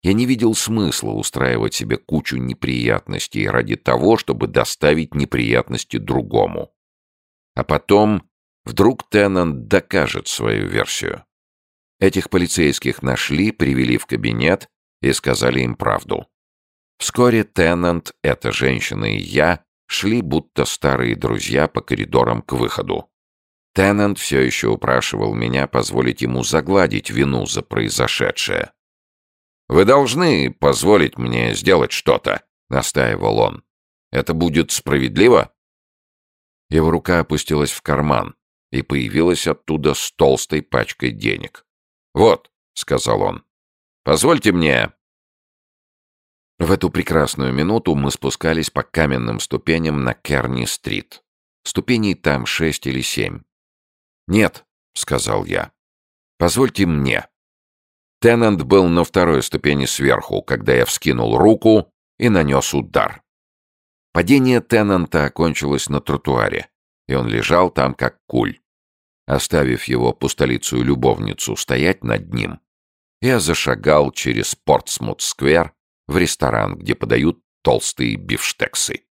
[SPEAKER 1] Я не видел смысла устраивать себе кучу неприятностей ради того, чтобы доставить неприятности другому. А потом вдруг Теннант докажет свою версию. Этих полицейских нашли, привели в кабинет и сказали им правду. Вскоре Теннант, эта женщина и я шли будто старые друзья по коридорам к выходу. Теннант все еще упрашивал меня позволить ему загладить вину за произошедшее. «Вы должны позволить мне сделать что-то», — настаивал он. «Это будет справедливо?» Его рука опустилась в карман и появилась оттуда с толстой пачкой денег. «Вот», — сказал он, — «позвольте мне...» В эту прекрасную минуту мы спускались по каменным ступеням на Керни-стрит. Ступеней там шесть или семь. «Нет», — сказал я, — «позвольте мне». Теннант был на второй ступени сверху, когда я вскинул руку и нанес удар. Падение Теннанта окончилось на тротуаре, и он лежал там как куль. Оставив его пустолицую-любовницу стоять над ним, я зашагал через Портсмут-сквер в ресторан, где подают толстые бифштексы.